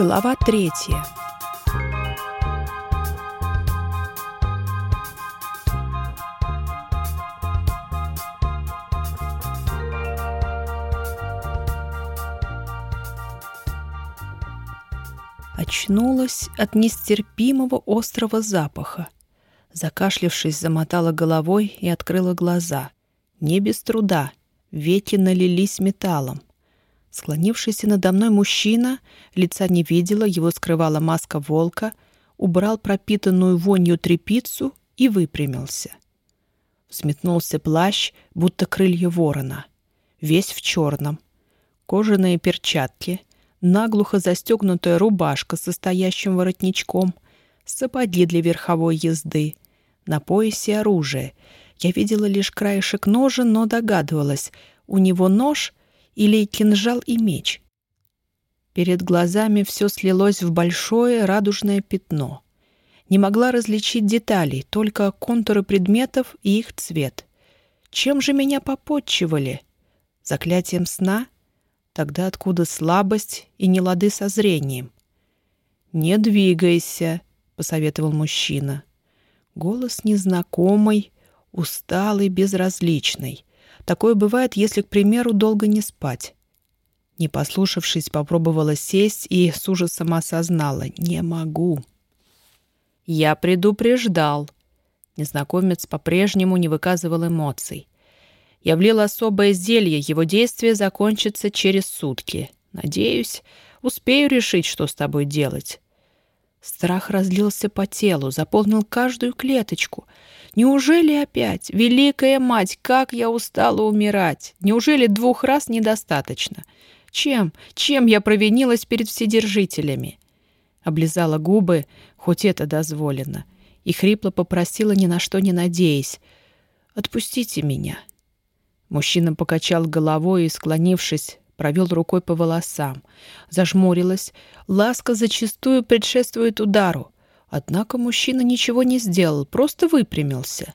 Глава третья. Очнулась от нестерпимого острого запаха. Закашлявшись, замотала головой и открыла глаза. Не без труда. Веки налились металлом. Склонившийся надо мной мужчина, лица не видела, его скрывала маска волка, убрал пропитанную вонью трепицу и выпрямился. Взметнулся плащ, будто крылья ворона. Весь в черном. Кожаные перчатки, наглухо застегнутая рубашка с состоящим воротничком, сапоги для верховой езды, на поясе оружие. Я видела лишь краешек ножа, но догадывалась, у него нож — или кинжал и меч. Перед глазами все слилось в большое радужное пятно. Не могла различить деталей, только контуры предметов и их цвет. Чем же меня попотчевали? Заклятием сна? Тогда откуда слабость и нелады со зрением? «Не двигайся», — посоветовал мужчина. Голос незнакомый, усталый, безразличный. Такое бывает, если, к примеру, долго не спать. Не послушавшись, попробовала сесть и с ужасом осознала — не могу. «Я предупреждал». Незнакомец по-прежнему не выказывал эмоций. Я влил особое зелье, его действие закончится через сутки. Надеюсь, успею решить, что с тобой делать. Страх разлился по телу, заполнил каждую клеточку — Неужели опять? Великая мать, как я устала умирать! Неужели двух раз недостаточно? Чем? Чем я провинилась перед вседержителями? Облизала губы, хоть это дозволено, и хрипло попросила, ни на что не надеясь. «Отпустите меня». Мужчина покачал головой и, склонившись, провел рукой по волосам. Зажмурилась. Ласка зачастую предшествует удару. Однако мужчина ничего не сделал, просто выпрямился.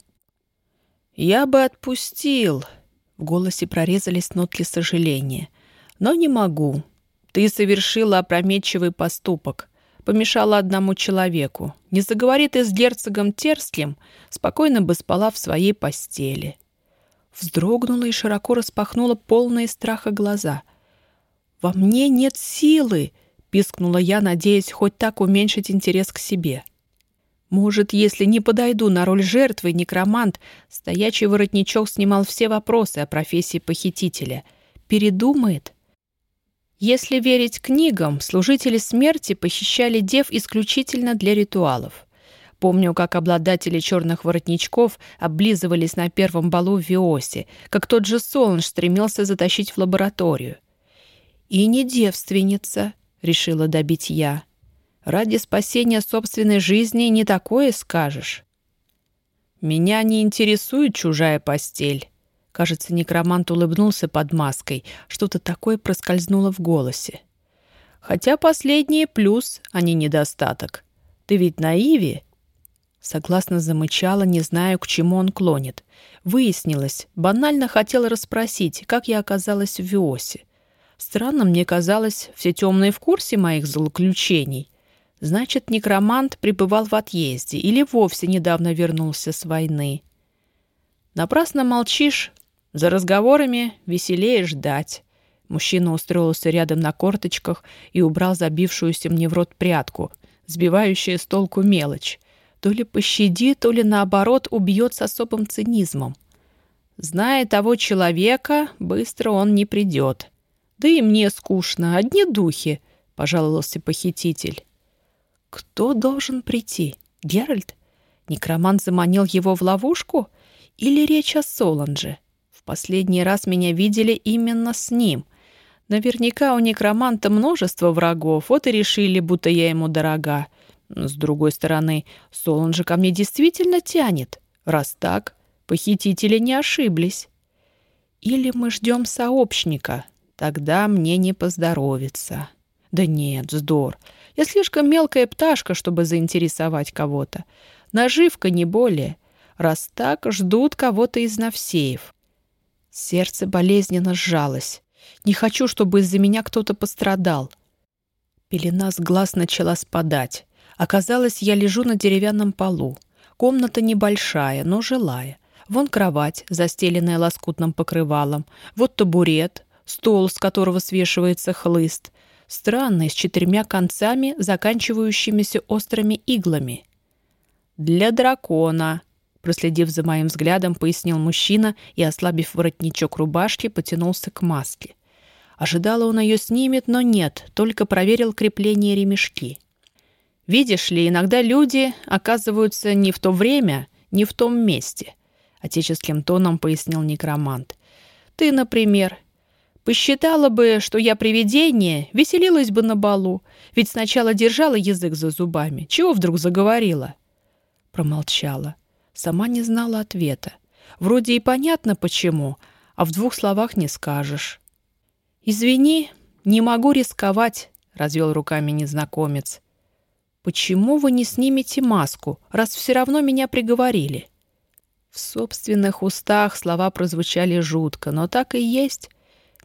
«Я бы отпустил», — в голосе прорезались нотки сожаления. «Но не могу. Ты совершила опрометчивый поступок. Помешала одному человеку. Не заговори ты с герцогом Терским, спокойно бы спала в своей постели». Вздрогнула и широко распахнула полные страха глаза. «Во мне нет силы!» Пискнула я, надеясь хоть так уменьшить интерес к себе. Может, если не подойду на роль жертвы, некромант, стоячий воротничок снимал все вопросы о профессии похитителя. Передумает? Если верить книгам, служители смерти похищали дев исключительно для ритуалов. Помню, как обладатели черных воротничков облизывались на первом балу в Виосе, как тот же Солнж стремился затащить в лабораторию. «И не девственница», решила добить я. Ради спасения собственной жизни не такое скажешь. Меня не интересует чужая постель. Кажется, некромант улыбнулся под маской. Что-то такое проскользнуло в голосе. Хотя последнее плюс, а не недостаток. Ты ведь на Иве? Согласно замычала, не знаю, к чему он клонит. Выяснилось, банально хотела расспросить, как я оказалась в Виосе. Странно мне казалось, все темные в курсе моих злоключений. Значит, некромант пребывал в отъезде или вовсе недавно вернулся с войны. Напрасно молчишь. За разговорами веселее ждать. Мужчина устроился рядом на корточках и убрал забившуюся мне в рот прядку, сбивающую с толку мелочь. То ли пощадит, то ли наоборот убьет с особым цинизмом. Зная того человека, быстро он не придет. Да и мне скучно, одни духи, — пожаловался похититель. Кто должен прийти? Геральт? Некромант заманил его в ловушку? Или речь о Соланже? В последний раз меня видели именно с ним. Наверняка у некроманта множество врагов, вот и решили, будто я ему дорога. С другой стороны, Соланже ко мне действительно тянет. Раз так, похитители не ошиблись. Или мы ждем сообщника, Тогда мне не поздоровится. Да нет, вздор. Я слишком мелкая пташка, чтобы заинтересовать кого-то. Наживка не более. Раз так, ждут кого-то из Навсеев. Сердце болезненно сжалось. Не хочу, чтобы из-за меня кто-то пострадал. Пелена с глаз начала спадать. Оказалось, я лежу на деревянном полу. Комната небольшая, но жилая. Вон кровать, застеленная лоскутным покрывалом. Вот табурет, стол, с которого свешивается хлыст. Странный, с четырьмя концами, заканчивающимися острыми иглами. «Для дракона», — проследив за моим взглядом, пояснил мужчина и, ослабив воротничок рубашки, потянулся к маске. Ожидала он ее снимет, но нет, только проверил крепление ремешки. «Видишь ли, иногда люди оказываются не в то время, не в том месте», — отеческим тоном пояснил некромант. «Ты, например, Посчитала бы, что я привидение, веселилась бы на балу, ведь сначала держала язык за зубами. Чего вдруг заговорила?» Промолчала. Сама не знала ответа. Вроде и понятно, почему, а в двух словах не скажешь. «Извини, не могу рисковать», — развел руками незнакомец. «Почему вы не снимете маску, раз все равно меня приговорили?» В собственных устах слова прозвучали жутко, но так и есть.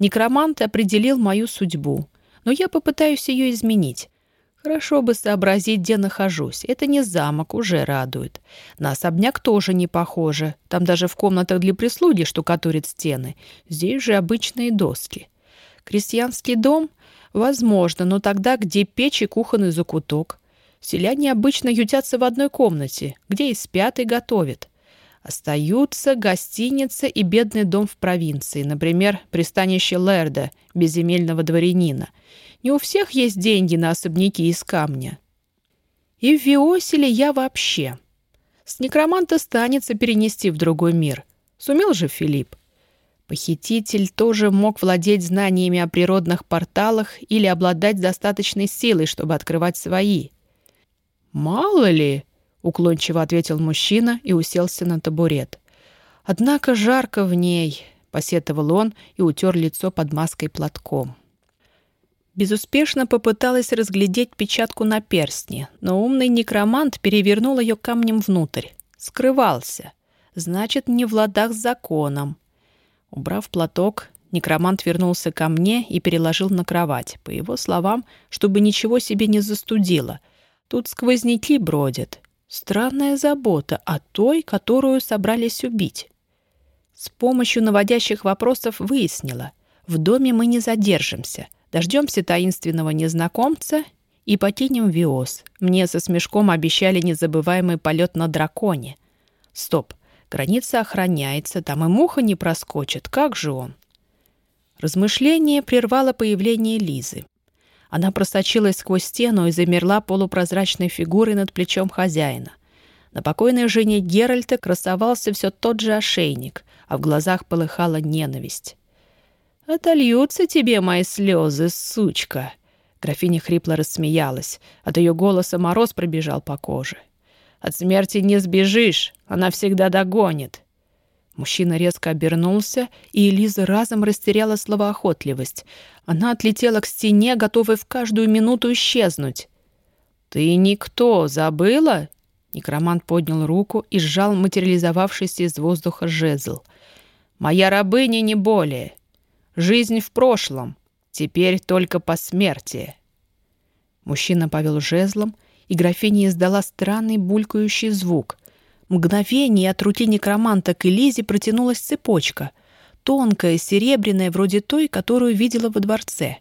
Некромант определил мою судьбу, но я попытаюсь ее изменить. Хорошо бы сообразить, где нахожусь. Это не замок, уже радует. На особняк тоже не похоже. Там даже в комнатах для прислуги штукатурят стены. Здесь же обычные доски. Крестьянский дом? Возможно, но тогда где печь и кухонный закуток? Селяне обычно ютятся в одной комнате, где и спят, и готовят. Остаются гостиница и бедный дом в провинции, например, пристанище Лерда, безземельного дворянина. Не у всех есть деньги на особняки из камня. И в Виоселе я вообще. С некроманта станется перенести в другой мир. Сумел же Филипп. Похититель тоже мог владеть знаниями о природных порталах или обладать достаточной силой, чтобы открывать свои. «Мало ли!» — уклончиво ответил мужчина и уселся на табурет. «Однако жарко в ней», — посетовал он и утер лицо под маской платком. Безуспешно попыталась разглядеть печатку на перстне, но умный некромант перевернул ее камнем внутрь. Скрывался. Значит, не в ладах с законом. Убрав платок, некромант вернулся ко мне и переложил на кровать. По его словам, чтобы ничего себе не застудило. Тут сквозняки бродят. Странная забота о той, которую собрались убить. С помощью наводящих вопросов выяснила. В доме мы не задержимся. Дождемся таинственного незнакомца и покинем Виос. Мне со смешком обещали незабываемый полет на драконе. Стоп. Граница охраняется, там и муха не проскочит. Как же он? Размышление прервало появление Лизы. Она просочилась сквозь стену и замерла полупрозрачной фигурой над плечом хозяина. На покойной жене Геральта красовался все тот же ошейник, а в глазах полыхала ненависть. «Отольются тебе мои слезы, сучка!» Графиня хрипло рассмеялась. От ее голоса мороз пробежал по коже. «От смерти не сбежишь, она всегда догонит. Мужчина резко обернулся, и Элиза разом растеряла словоохотливость. Она отлетела к стене, готовая в каждую минуту исчезнуть. «Ты никто, забыла?» Некромант поднял руку и сжал материализовавшийся из воздуха жезл. «Моя рабыня не более. Жизнь в прошлом. Теперь только по смерти». Мужчина повел жезлом, и графиня издала странный булькающий звук. Мгновение от руки некроманта к Элизе протянулась цепочка, тонкая, серебряная, вроде той, которую видела во дворце.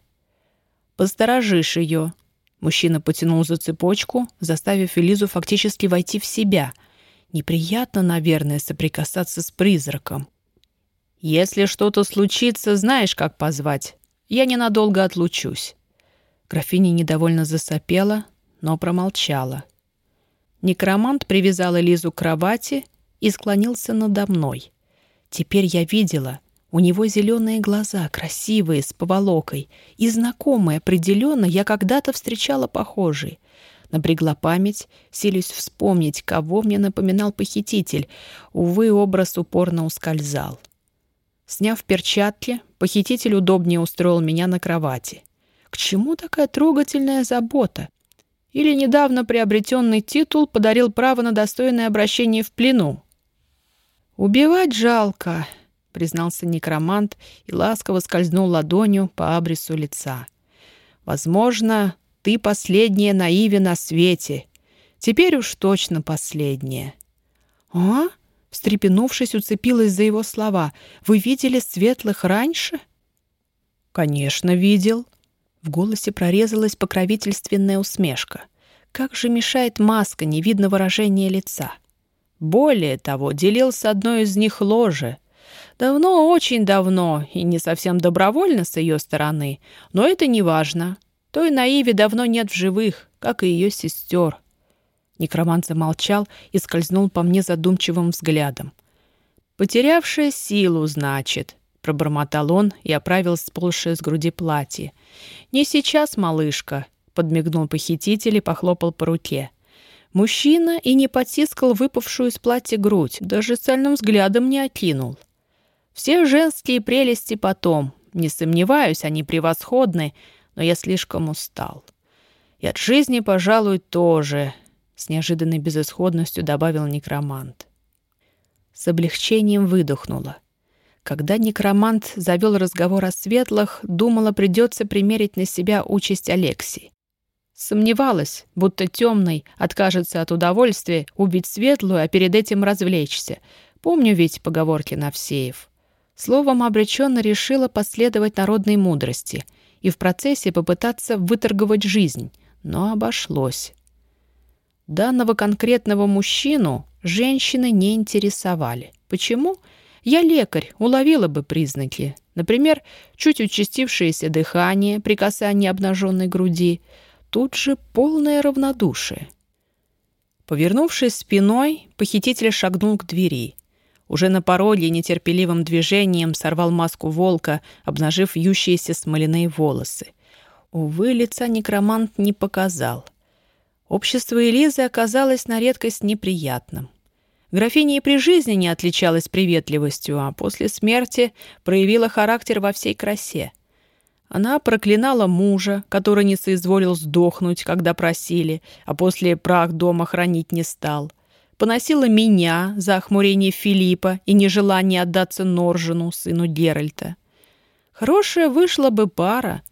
«Посторожишь ее». Мужчина потянул за цепочку, заставив Элизу фактически войти в себя. Неприятно, наверное, соприкасаться с призраком. «Если что-то случится, знаешь, как позвать. Я ненадолго отлучусь». Графиня недовольно засопела, но промолчала. Некромант привязал Элизу к кровати и склонился надо мной. Теперь я видела, у него зеленые глаза, красивые, с поволокой, и знакомые, определенно, я когда-то встречала похожие. Напрягла память, силюсь вспомнить, кого мне напоминал похититель. Увы, образ упорно ускользал. Сняв перчатки, похититель удобнее устроил меня на кровати. К чему такая трогательная забота? Или недавно приобретенный титул подарил право на достойное обращение в плену. «Убивать жалко», — признался некромант и ласково скользнул ладонью по абрису лица. «Возможно, ты последняя наиве на свете. Теперь уж точно последняя». «А?» — встрепенувшись, уцепилась за его слова. «Вы видели светлых раньше?» «Конечно, видел». В голосе прорезалась покровительственная усмешка. Как же мешает маска, не видно выражения лица. Более того, делил с одной из них ложе. Давно, очень давно, и не совсем добровольно с ее стороны, но это не важно. Той Наиве давно нет в живых, как и ее сестер. Некромант замолчал и скользнул по мне задумчивым взглядом. «Потерявшая силу, значит», — пробормотал он и оправил сползшее с груди платье. «Не сейчас, малышка», — подмигнул похититель и похлопал по руке. Мужчина и не потискал выпавшую из платья грудь, даже сальным взглядом не окинул. Все женские прелести потом. Не сомневаюсь, они превосходны, но я слишком устал. И от жизни, пожалуй, тоже, — с неожиданной безысходностью добавил некромант. С облегчением выдохнула. Когда некромант завел разговор о светлых, думала, придется примерить на себя участь Алексии. Сомневалась, будто темный откажется от удовольствия убить светлую, а перед этим развлечься. Помню ведь поговорки Навсеев. Словом, обреченно решила последовать народной мудрости и в процессе попытаться выторговать жизнь, но обошлось. Данного конкретного мужчину женщины не интересовали. Почему? Я лекарь, уловила бы признаки. Например, чуть участившееся дыхание при касании обнаженной груди — тут же полное равнодушие. Повернувшись спиной, похититель шагнул к двери. Уже на пороге нетерпеливым движением сорвал маску волка, обнажив вьющиеся смоляные волосы. Увы, лица некромант не показал. Общество Элизы оказалось на редкость неприятным. Графиня и при жизни не отличалась приветливостью, а после смерти проявила характер во всей красе. Она проклинала мужа, который не соизволил сдохнуть, когда просили, а после прах дома хранить не стал. Поносила меня за охмурение Филиппа и нежелание отдаться Норжину, сыну Геральта. Хорошая вышла бы пара.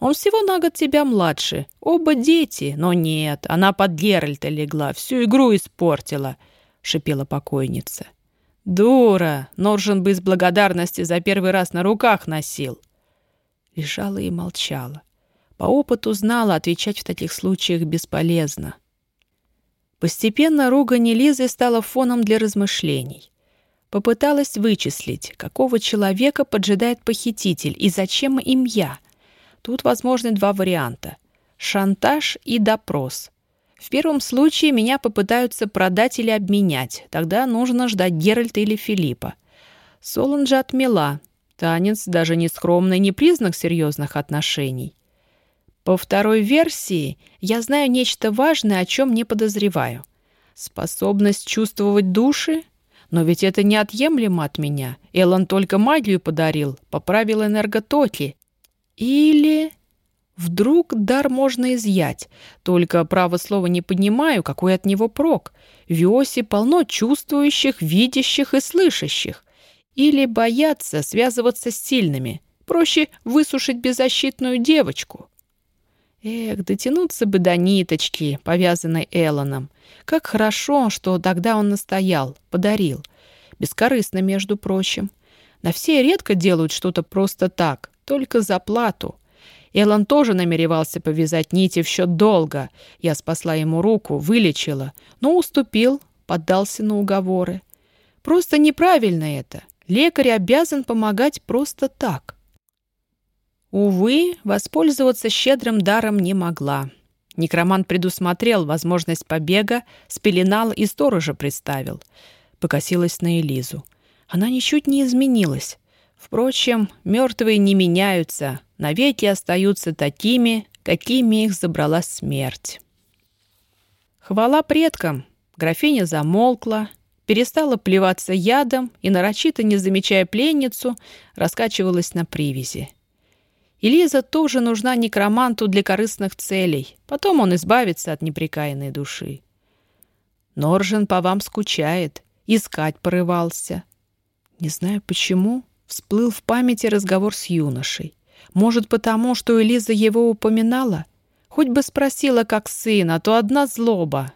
Он всего на год тебя младше. Оба дети, но нет, она под Геральта легла, всю игру испортила, — шипела покойница. Дура! Норжин бы из благодарности за первый раз на руках носил лежала и молчала. По опыту знала, отвечать в таких случаях бесполезно. Постепенно ругань Лизы стала фоном для размышлений. Попыталась вычислить, какого человека поджидает похититель и зачем им я. Тут возможны два варианта — шантаж и допрос. В первом случае меня попытаются продать или обменять, тогда нужно ждать Геральта или Филиппа. Солон же отмела, Танец даже не скромный, не признак серьезных отношений. По второй версии, я знаю нечто важное, о чем не подозреваю. Способность чувствовать души? Но ведь это неотъемлемо от меня. Эллен только магию подарил, поправил энерготоки. Или... Вдруг дар можно изъять, только, право слова, не понимаю, какой от него прок. В Иосе полно чувствующих, видящих и слышащих. Или бояться связываться с сильными. Проще высушить беззащитную девочку. Эх, дотянуться бы до ниточки, повязанной Эллоном. Как хорошо, что тогда он настоял, подарил. Бескорыстно, между прочим. На все редко делают что-то просто так, только за плату. Эллон тоже намеревался повязать нити в счет долга. Я спасла ему руку, вылечила, но уступил, поддался на уговоры. Просто неправильно это. Лекарь обязан помогать просто так. Увы, воспользоваться щедрым даром не могла. Некромант предусмотрел возможность побега, спеленал и сторожа представил. Покосилась на Элизу. Она ничуть не изменилась. Впрочем, мертвые не меняются, навеки остаются такими, какими их забрала смерть. Хвала предкам! Графиня замолкла, перестала плеваться ядом и, нарочито не замечая пленницу, раскачивалась на привязи. Элиза тоже нужна некроманту для корыстных целей. Потом он избавится от неприкаянной души. Норжен по вам скучает, искать порывался. Не знаю почему, всплыл в памяти разговор с юношей. Может, потому, что Элиза его упоминала? Хоть бы спросила, как сын, а то одна злоба.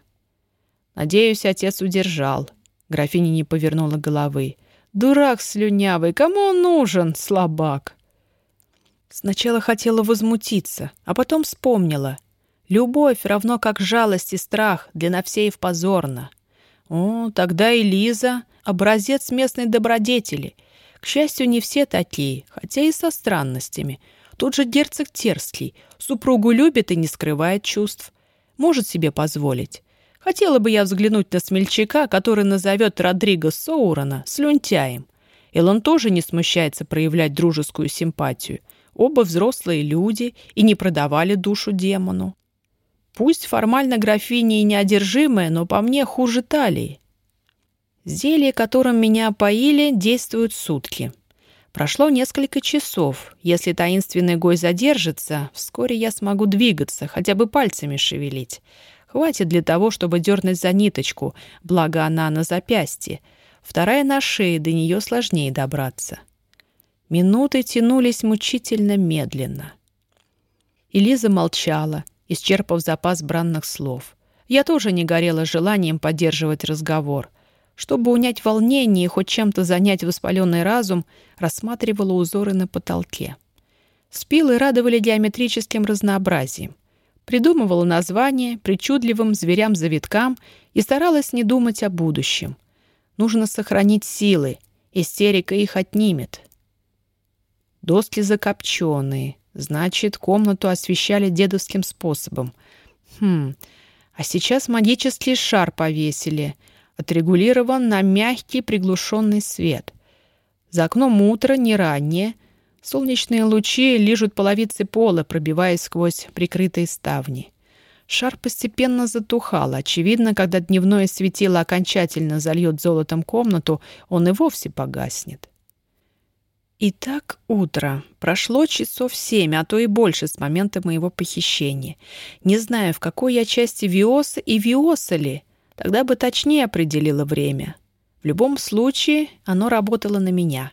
Надеюсь, отец удержал. Графиня не повернула головы. Дурак слюнявый, кому он нужен, слабак? Сначала хотела возмутиться, а потом вспомнила. Любовь равно как жалость и страх для Навсеев позорно. О, тогда и Лиза — образец местной добродетели. К счастью, не все такие, хотя и со странностями. Тут же герцог Терский. Супругу любит и не скрывает чувств. Может себе позволить. Хотела бы я взглянуть на смельчака, который назовет Родриго Соурона слюнтяем. Элон тоже не смущается проявлять дружескую симпатию. Оба взрослые люди и не продавали душу демону. Пусть формально графиня и неодержимая, но по мне хуже талии. Зелье, которым меня опоили, действует сутки. Прошло несколько часов. Если таинственный гой задержится, вскоре я смогу двигаться, хотя бы пальцами шевелить. Хватит для того, чтобы дернуть за ниточку, благо она на запястье. Вторая на шее, до нее сложнее добраться. Минуты тянулись мучительно медленно. Элиза молчала, исчерпав запас бранных слов. Я тоже не горела желанием поддерживать разговор. Чтобы унять волнение и хоть чем-то занять воспаленный разум, рассматривала узоры на потолке. Спилы радовали геометрическим разнообразием. Придумывала названия причудливым зверям-завиткам и старалась не думать о будущем. Нужно сохранить силы, истерика их отнимет. Доски закопченные, Значит, комнату освещали дедовским способом. Хм, а сейчас магический шар повесили. Отрегулирован на мягкий приглушенный свет. За окном утро не раннее. Солнечные лучи лижут половицы пола, пробиваясь сквозь прикрытые ставни. Шар постепенно затухал. Очевидно, когда дневное светило окончательно зальет золотом комнату, он и вовсе погаснет. Итак, утро. Прошло часов семь, а то и больше с момента моего похищения. Не знаю, в какой я части Виоса и Виоса ли. Тогда бы точнее определила время. В любом случае, оно работало на меня.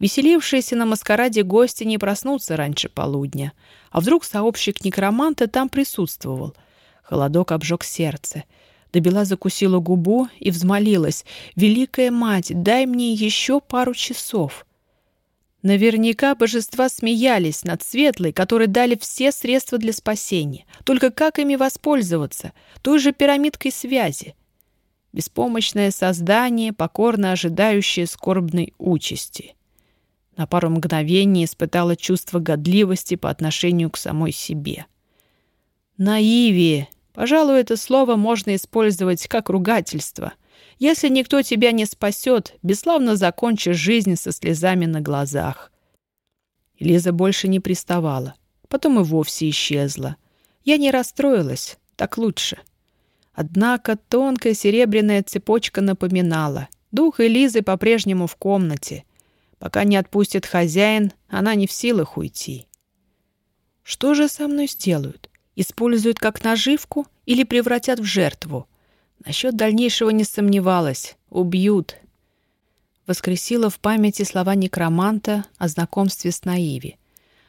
Веселившиеся на маскараде гости не проснутся раньше полудня. А вдруг сообщик некроманта там присутствовал? Холодок обжег сердце. Добела закусила губу и взмолилась. «Великая мать, дай мне еще пару часов!» Наверняка божества смеялись над Светлой, которые дали все средства для спасения. Только как ими воспользоваться? Той же пирамидкой связи. Беспомощное создание, покорно ожидающее скорбной участи. На пару мгновений испытала чувство годливости по отношению к самой себе. Наивие. Пожалуй, это слово можно использовать как ругательство — если никто тебя не спасет, бесславно закончишь жизнь со слезами на глазах. Лиза больше не приставала. Потом и вовсе исчезла. Я не расстроилась, так лучше. Однако тонкая серебряная цепочка напоминала. Дух Элизы по-прежнему в комнате. Пока не отпустит хозяин, она не в силах уйти. Что же со мной сделают? Используют как наживку или превратят в жертву? Насчет дальнейшего не сомневалась. Убьют. Воскресила в памяти слова некроманта о знакомстве с Наиви.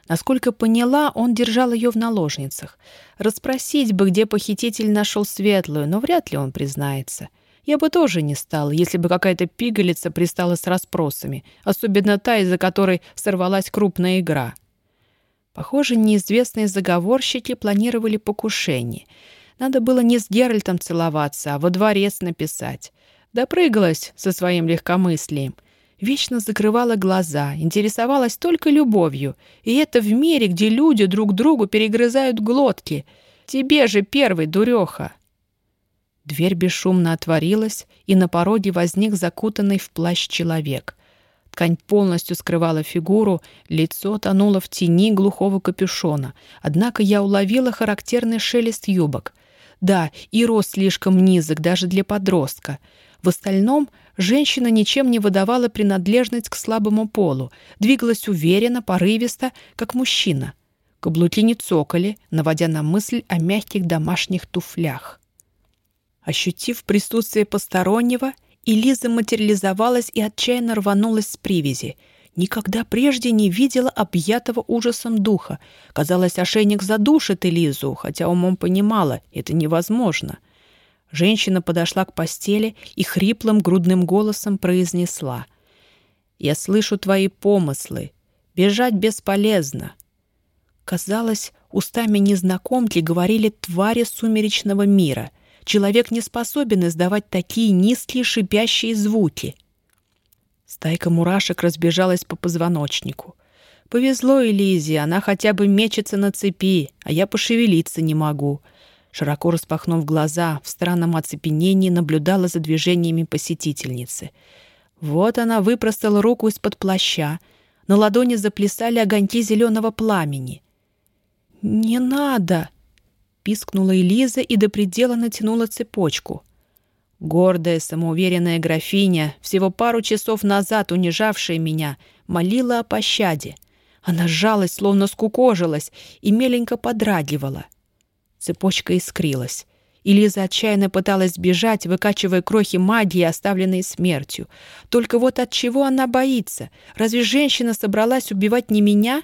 Насколько поняла, он держал ее в наложницах. Расспросить бы, где похититель нашел светлую, но вряд ли он признается. Я бы тоже не стала, если бы какая-то пигалица пристала с расспросами, особенно та, из-за которой сорвалась крупная игра. Похоже, неизвестные заговорщики планировали покушение — надо было не с Геральтом целоваться, а во дворец написать. Допрыгалась со своим легкомыслием. Вечно закрывала глаза, интересовалась только любовью. И это в мире, где люди друг другу перегрызают глотки. Тебе же первый, дуреха. Дверь бесшумно отворилась, и на пороге возник закутанный в плащ человек. Ткань полностью скрывала фигуру, лицо тонуло в тени глухого капюшона. Однако я уловила характерный шелест юбок — да, и рост слишком низок даже для подростка. В остальном женщина ничем не выдавала принадлежность к слабому полу, двигалась уверенно, порывисто, как мужчина. Каблуки не цокали, наводя на мысль о мягких домашних туфлях. Ощутив присутствие постороннего, Элиза материализовалась и отчаянно рванулась с привязи. Никогда прежде не видела объятого ужасом духа. Казалось, ошейник задушит Элизу, хотя умом понимала, это невозможно. Женщина подошла к постели и хриплым грудным голосом произнесла. «Я слышу твои помыслы. Бежать бесполезно». Казалось, устами незнакомки говорили твари сумеречного мира. Человек не способен издавать такие низкие шипящие звуки — Стайка мурашек разбежалась по позвоночнику. Повезло Элизе, она хотя бы мечется на цепи, а я пошевелиться не могу. Широко распахнув глаза, в странном оцепенении наблюдала за движениями посетительницы. Вот она выпростала руку из-под плаща. На ладони заплясали огоньки зеленого пламени. «Не надо!» — пискнула Элиза и до предела натянула цепочку — Гордая, самоуверенная графиня, всего пару часов назад унижавшая меня, молила о пощаде. Она сжалась, словно скукожилась, и меленько подрагивала. Цепочка искрилась. И Лиза отчаянно пыталась бежать, выкачивая крохи магии, оставленные смертью. Только вот от чего она боится? Разве женщина собралась убивать не меня?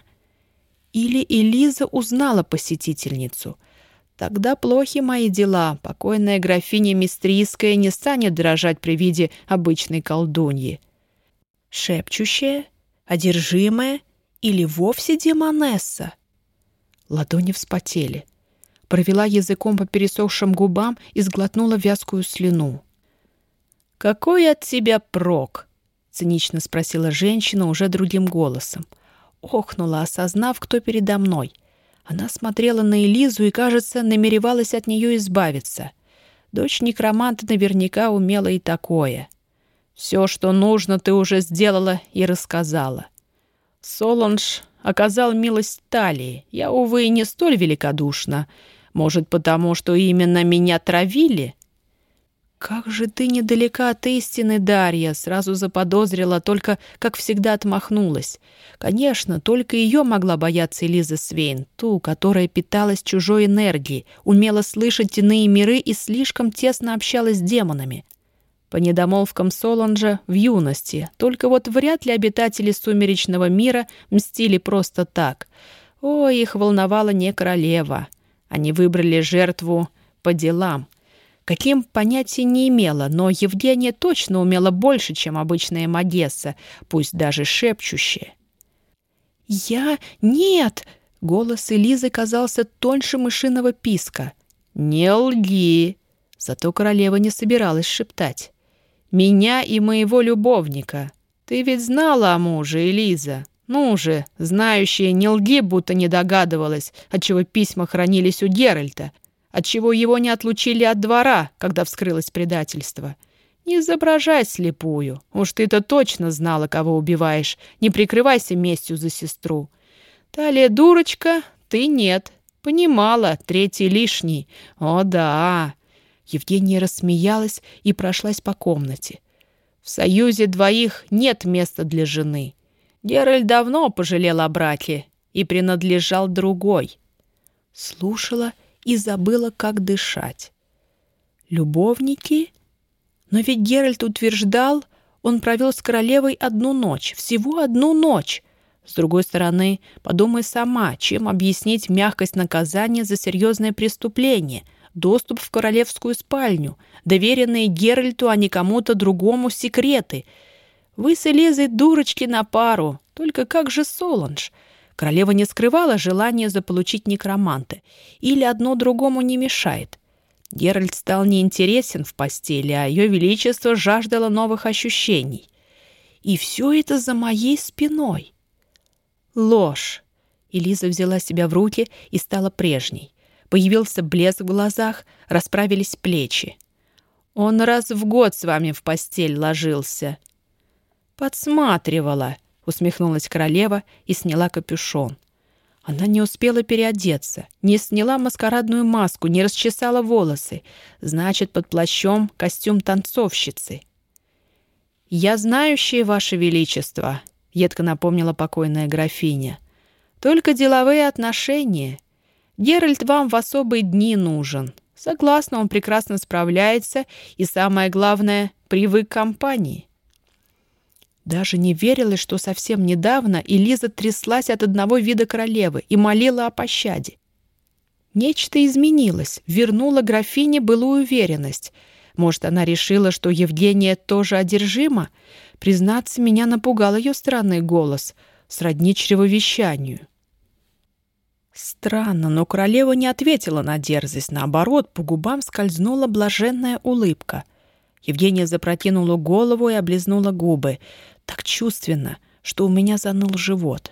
Или Элиза узнала посетительницу — Тогда плохи мои дела. Покойная графиня Мистрийская не станет дрожать при виде обычной колдуньи. Шепчущая, одержимая или вовсе демонесса? Ладони вспотели. Провела языком по пересохшим губам и сглотнула вязкую слюну. «Какой от тебя прок?» — цинично спросила женщина уже другим голосом. Охнула, осознав, кто передо мной. Она смотрела на Элизу и, кажется, намеревалась от нее избавиться. Дочь некроманта наверняка умела и такое. «Все, что нужно, ты уже сделала и рассказала». Солонж оказал милость Талии. Я, увы, не столь великодушна. Может, потому что именно меня травили?» «Как же ты недалека от истины, Дарья!» Сразу заподозрила, только, как всегда, отмахнулась. Конечно, только ее могла бояться Элиза Свейн, ту, которая питалась чужой энергией, умела слышать иные миры и слишком тесно общалась с демонами. По недомолвкам Солонжа в юности, только вот вряд ли обитатели сумеречного мира мстили просто так. О, их волновала не королева. Они выбрали жертву по делам — Каким понятия не имела, но Евгения точно умела больше, чем обычная Магесса, пусть даже шепчущая. «Я... Нет!» — голос Элизы казался тоньше мышиного писка. «Не лги!» Зато королева не собиралась шептать. «Меня и моего любовника. Ты ведь знала о муже, Элиза. Ну же, знающая, не лги, будто не догадывалась, отчего письма хранились у Геральта, отчего его не отлучили от двора, когда вскрылось предательство. Не изображай слепую. Уж ты-то точно знала, кого убиваешь. Не прикрывайся местью за сестру. Талия дурочка, ты нет. Понимала, третий лишний. О, да. Евгения рассмеялась и прошлась по комнате. В союзе двоих нет места для жены. Геральт давно пожалел о браке и принадлежал другой. Слушала и забыла, как дышать. Любовники? Но ведь Геральт утверждал, он провел с королевой одну ночь, всего одну ночь. С другой стороны, подумай сама, чем объяснить мягкость наказания за серьезное преступление, доступ в королевскую спальню, доверенные Геральту, а не кому-то другому секреты. Вы с Элизой дурочки на пару, только как же Соланж — Королева не скрывала желания заполучить некроманта. Или одно другому не мешает. Геральт стал неинтересен в постели, а ее величество жаждало новых ощущений. И все это за моей спиной. Ложь. Элиза взяла себя в руки и стала прежней. Появился блеск в глазах, расправились плечи. Он раз в год с вами в постель ложился. Подсматривала —— усмехнулась королева и сняла капюшон. Она не успела переодеться, не сняла маскарадную маску, не расчесала волосы. Значит, под плащом костюм танцовщицы. «Я знающая, Ваше Величество», — едко напомнила покойная графиня. «Только деловые отношения. Геральт вам в особые дни нужен. Согласна, он прекрасно справляется и, самое главное, привык к компании». Даже не верилось, что совсем недавно Элиза тряслась от одного вида королевы и молила о пощаде. Нечто изменилось, вернуло графине былую уверенность. Может, она решила, что Евгения тоже одержима? Признаться, меня напугал ее странный голос, сродни чревовещанию. Странно, но королева не ответила на дерзость. Наоборот, по губам скользнула блаженная улыбка. Евгения запрокинула голову и облизнула губы. Так чувственно, что у меня заныл живот.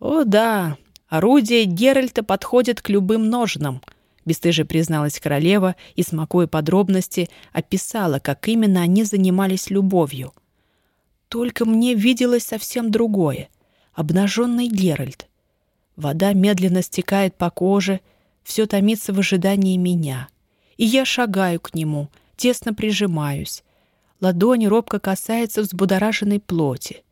«О да, орудие Геральта подходит к любым ножнам», — бесстыже призналась королева и, смакуя подробности, описала, как именно они занимались любовью. «Только мне виделось совсем другое. Обнаженный Геральт. Вода медленно стекает по коже, все томится в ожидании меня. И я шагаю к нему, тесно прижимаюсь. Ладонь робко касается взбудораженной плоти.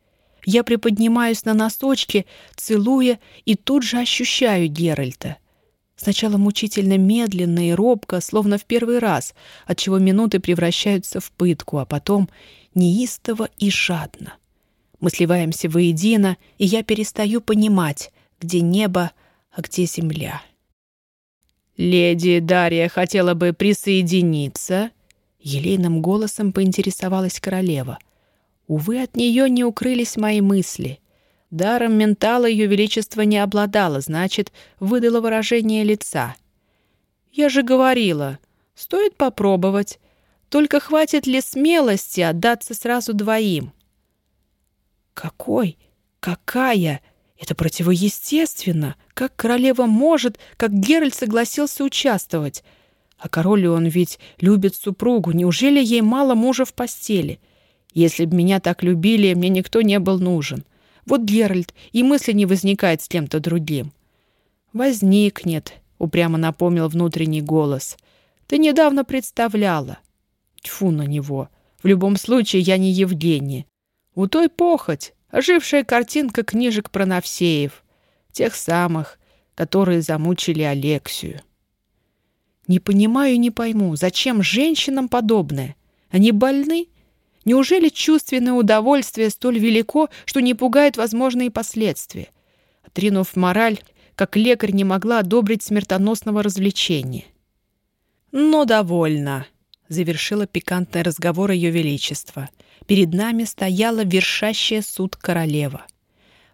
Я приподнимаюсь на носочки, целуя, и тут же ощущаю Геральта. Сначала мучительно медленно и робко, словно в первый раз, отчего минуты превращаются в пытку, а потом неистово и жадно. Мы сливаемся воедино, и я перестаю понимать, где небо, а где земля. «Леди Дарья хотела бы присоединиться», — елейным голосом поинтересовалась королева. Увы, от нее не укрылись мои мысли. Даром ментала ее величество не обладало, значит, выдало выражение лица. «Я же говорила, стоит попробовать. Только хватит ли смелости отдаться сразу двоим?» «Какой? Какая?» Это противоестественно. Как королева может, как Геральт согласился участвовать? А король он ведь любит супругу. Неужели ей мало мужа в постели? Если бы меня так любили, мне никто не был нужен. Вот Геральт, и мысли не возникает с кем-то другим. «Возникнет», — упрямо напомнил внутренний голос. «Ты недавно представляла». Тьфу на него. В любом случае, я не Евгения. У той похоть, ожившая картинка книжек про Навсеев, тех самых, которые замучили Алексию. Не понимаю и не пойму, зачем женщинам подобное? Они больны? Неужели чувственное удовольствие столь велико, что не пугает возможные последствия? Отринув мораль, как лекарь не могла одобрить смертоносного развлечения. «Но довольно», — завершила пикантный разговор Ее Величество — перед нами стояла вершащая суд королева.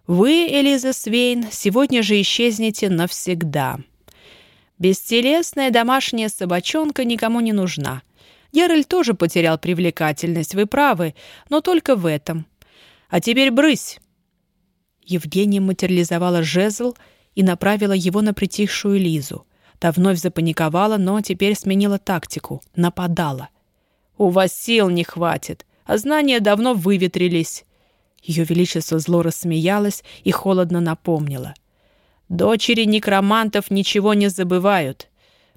«Вы, Элиза Свейн, сегодня же исчезнете навсегда. Бестелесная домашняя собачонка никому не нужна. Геральт тоже потерял привлекательность, вы правы, но только в этом. А теперь брысь!» Евгения материализовала жезл и направила его на притихшую Лизу. Та вновь запаниковала, но теперь сменила тактику, нападала. «У вас сил не хватит а знания давно выветрились». Ее Величество зло рассмеялось и холодно напомнило. «Дочери некромантов ничего не забывают.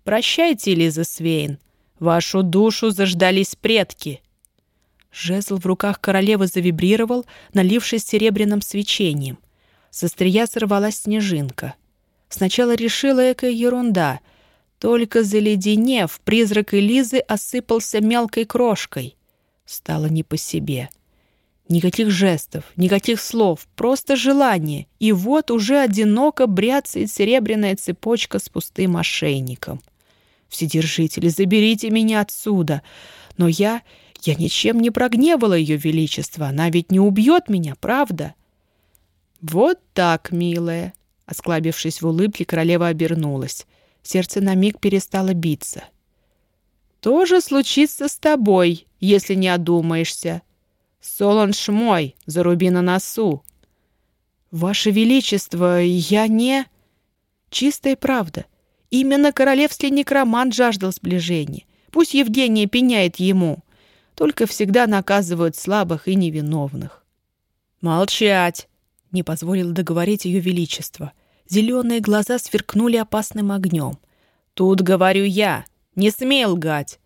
Прощайте, Лиза Свейн. Вашу душу заждались предки». Жезл в руках королевы завибрировал, налившись серебряным свечением. Со сорвалась снежинка. Сначала решила экая ерунда. Только заледенев, призрак Элизы осыпался мелкой крошкой. Стало не по себе. Никаких жестов, никаких слов, просто желание. И вот уже одиноко бряцает серебряная цепочка с пустым ошейником. Вседержители, заберите меня отсюда. Но я... Я ничем не прогневала ее величество. Она ведь не убьет меня, правда? Вот так, милая. Осклабившись в улыбке, королева обернулась. Сердце на миг перестало биться. «То же случится с тобой», если не одумаешься. Солонж мой, заруби на носу. Ваше Величество, я не... Чистая правда. Именно королевский некромант жаждал сближения. Пусть Евгения пеняет ему. Только всегда наказывают слабых и невиновных. «Молчать!» — не позволил договорить ее величество. Зеленые глаза сверкнули опасным огнем. «Тут говорю я. Не смей лгать.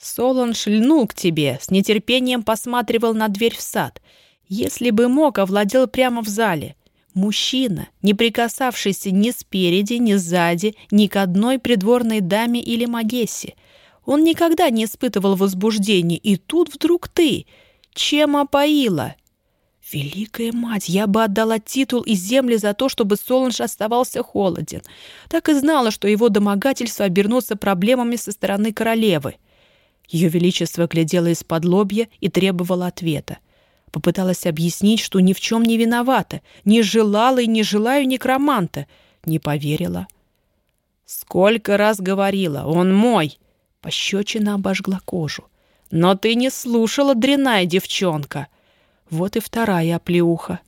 Солон шельнул к тебе, с нетерпением посматривал на дверь в сад. Если бы мог, овладел прямо в зале. Мужчина, не прикасавшийся ни спереди, ни сзади, ни к одной придворной даме или магессе. Он никогда не испытывал возбуждения, и тут вдруг ты. Чем опоила? Великая мать, я бы отдала титул и земли за то, чтобы Соланж оставался холоден. Так и знала, что его домогательство обернутся проблемами со стороны королевы. Ее Величество глядело из-под лобья и требовало ответа. Попыталась объяснить, что ни в чем не виновата, не желала и не желаю некроманта. Не поверила. «Сколько раз говорила, он мой!» Пощечина обожгла кожу. «Но ты не слушала, дряная девчонка!» Вот и вторая оплеуха.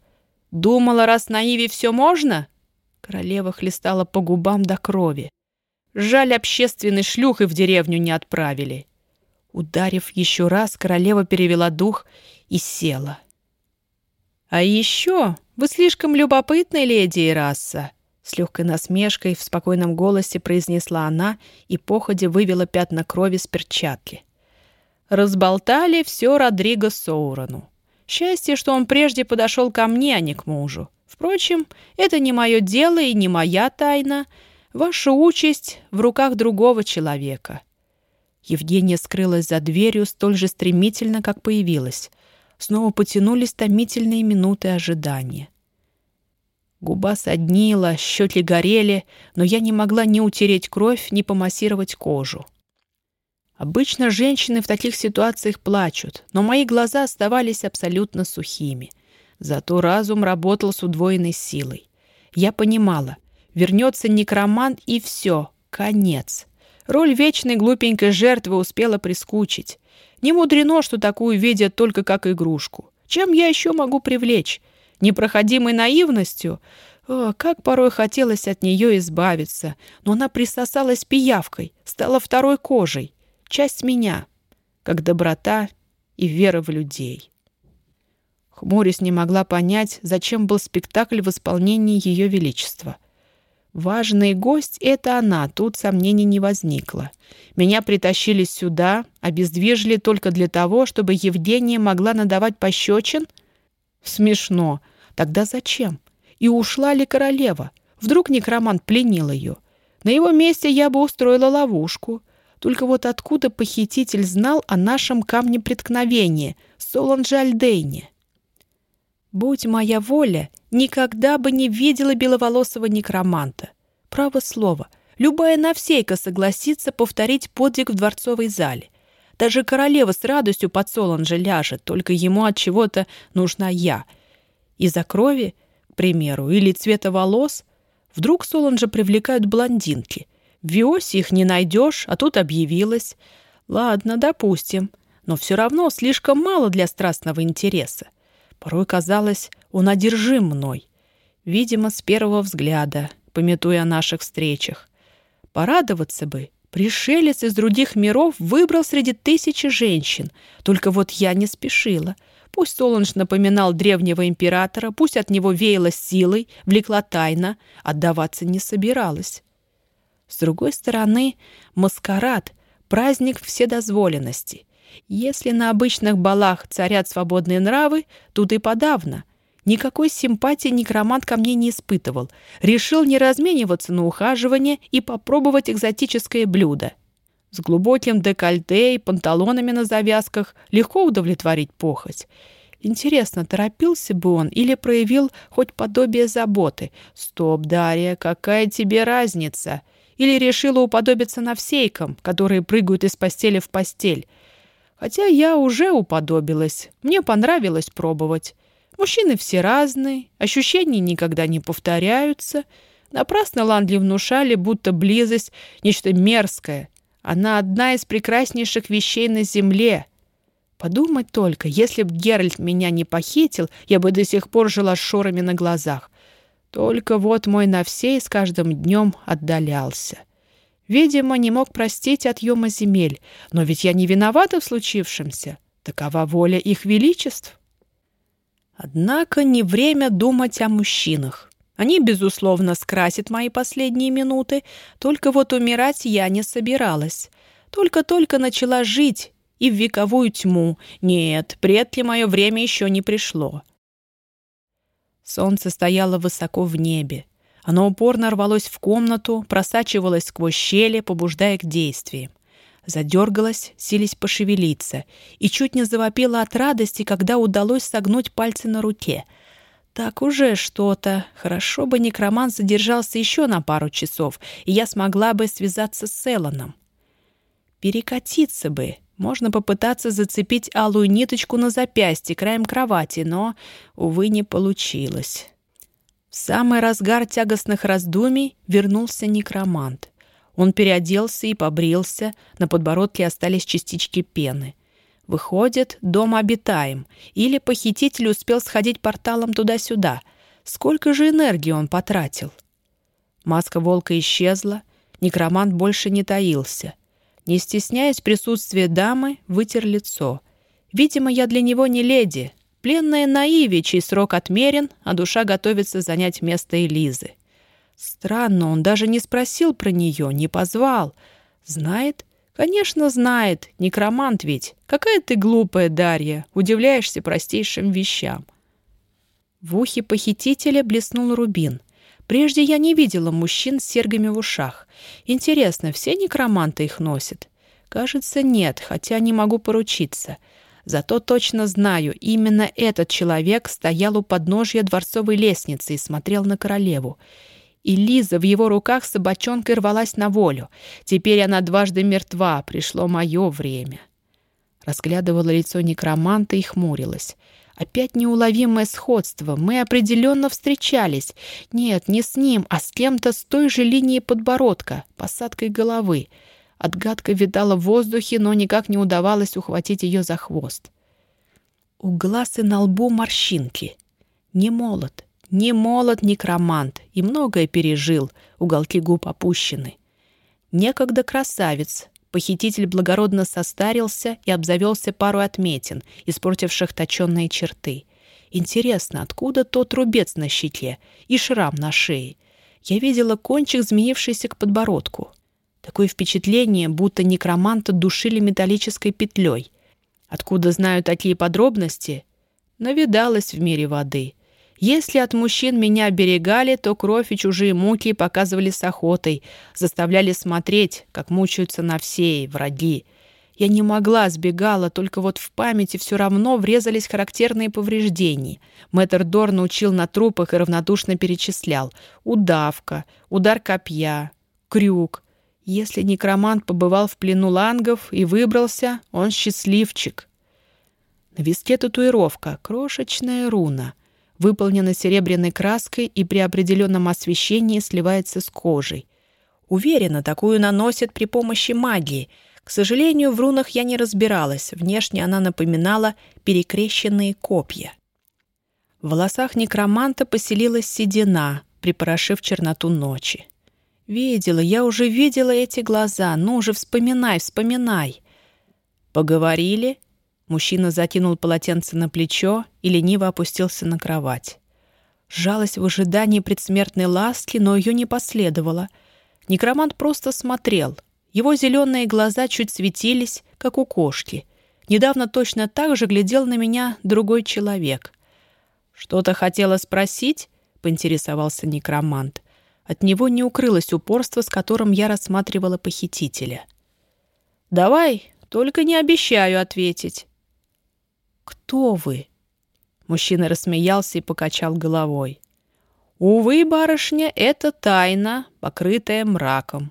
«Думала, раз на Иве все можно?» Королева хлестала по губам до крови. Жаль, общественный шлюх и в деревню не отправили. Ударив еще раз, королева перевела дух и села. «А еще вы слишком любопытны, леди Ираса!» С легкой насмешкой в спокойном голосе произнесла она и походе вывела пятна крови с перчатки. Разболтали все Родриго Соурану. Счастье, что он прежде подошел ко мне, а не к мужу. Впрочем, это не мое дело и не моя тайна. Ваша участь в руках другого человека. Евгения скрылась за дверью столь же стремительно, как появилась. Снова потянулись томительные минуты ожидания. Губа соднила, щеки горели, но я не могла ни утереть кровь, ни помассировать кожу. Обычно женщины в таких ситуациях плачут, но мои глаза оставались абсолютно сухими. Зато разум работал с удвоенной силой. Я понимала, вернется некромант и все, конец. Роль вечной глупенькой жертвы успела прискучить. Не мудрено, что такую видят только как игрушку. Чем я еще могу привлечь? Непроходимой наивностью? О, как порой хотелось от нее избавиться, но она присосалась пиявкой, стала второй кожей часть меня, как доброта и вера в людей. Хмурис не могла понять, зачем был спектакль в исполнении Ее Величества. Важный гость — это она, тут сомнений не возникло. Меня притащили сюда, обездвижили только для того, чтобы Евгения могла надавать пощечин? Смешно. Тогда зачем? И ушла ли королева? Вдруг некромант пленил ее? На его месте я бы устроила ловушку — только вот откуда похититель знал о нашем камне преткновения, Соланже Альдейне? Будь моя воля, никогда бы не видела беловолосого некроманта. Право слово, любая навсейка согласится повторить подвиг в дворцовой зале. Даже королева с радостью под Соланже ляжет, только ему от чего-то нужна я. Из-за крови, к примеру, или цвета волос. Вдруг Соланжа привлекают блондинки. В Виосе их не найдешь, а тут объявилась. Ладно, допустим. Но все равно слишком мало для страстного интереса. Порой казалось, он одержим мной. Видимо, с первого взгляда, пометуя о наших встречах. Порадоваться бы. Пришелец из других миров выбрал среди тысячи женщин. Только вот я не спешила. Пусть Соланж напоминал древнего императора, пусть от него веяло силой, влекла тайна, отдаваться не собиралась. С другой стороны, маскарад — праздник вседозволенности. Если на обычных балах царят свободные нравы, тут и подавно. Никакой симпатии некромант ко мне не испытывал. Решил не размениваться на ухаживание и попробовать экзотическое блюдо. С глубоким декольте и панталонами на завязках легко удовлетворить похоть. Интересно, торопился бы он или проявил хоть подобие заботы? «Стоп, Дарья, какая тебе разница?» или решила уподобиться навсейкам, которые прыгают из постели в постель. Хотя я уже уподобилась, мне понравилось пробовать. Мужчины все разные, ощущения никогда не повторяются. Напрасно Ландли внушали, будто близость — нечто мерзкое. Она одна из прекраснейших вещей на земле. Подумать только, если б Геральт меня не похитил, я бы до сих пор жила с шорами на глазах. Только вот мой Навсей с каждым днем отдалялся. Видимо, не мог простить отъема земель, но ведь я не виновата в случившемся. Такова воля их величеств. Однако не время думать о мужчинах. Они, безусловно, скрасят мои последние минуты, только вот умирать я не собиралась. Только-только начала жить и в вековую тьму. Нет, пред ли мое время еще не пришло. Солнце стояло высоко в небе. Оно упорно рвалось в комнату, просачивалось сквозь щели, побуждая к действиям. Задергалась, сились пошевелиться, и чуть не завопила от радости, когда удалось согнуть пальцы на руке. Так уже что-то. Хорошо бы некромант задержался еще на пару часов, и я смогла бы связаться с Эллоном. Перекатиться бы. Можно попытаться зацепить алую ниточку на запястье краем кровати, но, увы, не получилось. В самый разгар тягостных раздумий вернулся некромант. Он переоделся и побрился, на подбородке остались частички пены. Выходит, дом обитаем, или похититель успел сходить порталом туда-сюда. Сколько же энергии он потратил? Маска волка исчезла, некромант больше не таился. Не стесняясь присутствия дамы, вытер лицо. Видимо, я для него не леди, пленная наиве, чей срок отмерен, а душа готовится занять место Элизы. Странно, он даже не спросил про нее, не позвал. Знает? Конечно, знает. Некромант ведь. Какая ты глупая, Дарья. Удивляешься простейшим вещам. В ухе похитителя блеснул рубин. Прежде я не видела мужчин с серьгами в ушах. Интересно, все некроманты их носят? Кажется, нет, хотя не могу поручиться. Зато точно знаю, именно этот человек стоял у подножья дворцовой лестницы и смотрел на королеву и Лиза в его руках собачонкой рвалась на волю. Теперь она дважды мертва, пришло мое время. Разглядывала лицо некроманта и хмурилась. Опять неуловимое сходство. Мы определенно встречались. Нет, не с ним, а с кем-то с той же линии подбородка, посадкой головы. Отгадка витала в воздухе, но никак не удавалось ухватить ее за хвост. У глаз и на лбу морщинки. Не молод, не молод некромант и многое пережил, уголки губ опущены. Некогда красавец, похититель благородно состарился и обзавелся пару отметин, испортивших точенные черты. Интересно, откуда тот рубец на щеке и шрам на шее? Я видела кончик, змеившийся к подбородку. Такое впечатление, будто некроманта душили металлической петлей. Откуда знаю такие подробности? Навидалась в мире воды — если от мужчин меня оберегали, то кровь и чужие муки показывали с охотой, заставляли смотреть, как мучаются на все враги. Я не могла, сбегала, только вот в памяти все равно врезались характерные повреждения. Мэтр Дор научил на трупах и равнодушно перечислял. Удавка, удар копья, крюк. Если некромант побывал в плену лангов и выбрался, он счастливчик. На виске татуировка, крошечная руна — выполнена серебряной краской и при определенном освещении сливается с кожей. Уверена, такую наносят при помощи магии. К сожалению, в рунах я не разбиралась. Внешне она напоминала перекрещенные копья. В волосах некроманта поселилась седина, припорошив черноту ночи. «Видела, я уже видела эти глаза. Ну же, вспоминай, вспоминай!» «Поговорили?» Мужчина закинул полотенце на плечо и лениво опустился на кровать. Сжалась в ожидании предсмертной ласки, но ее не последовало. Некромант просто смотрел. Его зеленые глаза чуть светились, как у кошки. Недавно точно так же глядел на меня другой человек. «Что-то хотела спросить?» — поинтересовался некромант. От него не укрылось упорство, с которым я рассматривала похитителя. «Давай, только не обещаю ответить». «Кто вы?» Мужчина рассмеялся и покачал головой. «Увы, барышня, это тайна, покрытая мраком.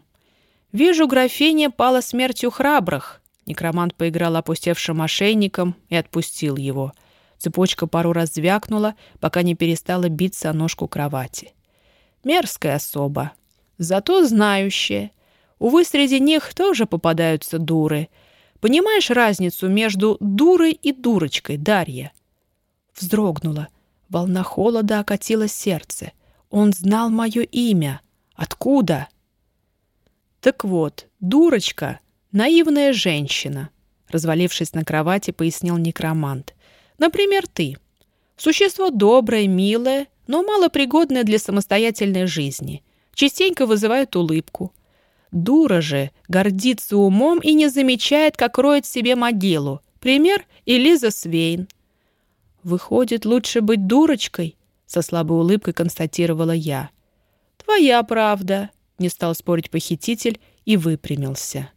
Вижу, графиня пала смертью храбрых». Некромант поиграл опустевшим ошейником и отпустил его. Цепочка пару раз звякнула, пока не перестала биться о ножку кровати. Мерзкая особа, зато знающая. Увы, среди них тоже попадаются дуры — Понимаешь разницу между дурой и дурочкой, Дарья?» Вздрогнула. Волна холода окатила сердце. Он знал мое имя. Откуда? Так вот, дурочка — наивная женщина, развалившись на кровати, пояснил некромант. Например, ты. Существо доброе, милое, но малопригодное для самостоятельной жизни. Частенько вызывает улыбку. Дура же, гордится умом и не замечает, как роет себе могилу. Пример — Элиза Свейн. «Выходит, лучше быть дурочкой?» — со слабой улыбкой констатировала я. «Твоя правда», — не стал спорить похититель и выпрямился.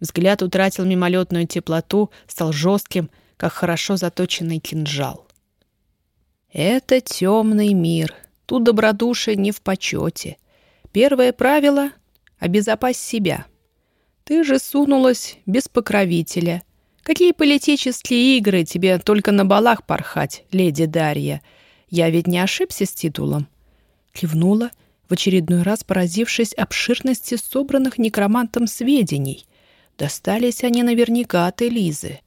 Взгляд утратил мимолетную теплоту, стал жестким, как хорошо заточенный кинжал. «Это темный мир. Тут добродушие не в почете. Первое правило — обезопась себя. Ты же сунулась без покровителя. Какие политические игры тебе только на балах порхать, леди Дарья? Я ведь не ошибся с титулом?» Кивнула, в очередной раз поразившись обширности собранных некромантом сведений. Достались они наверняка от Элизы.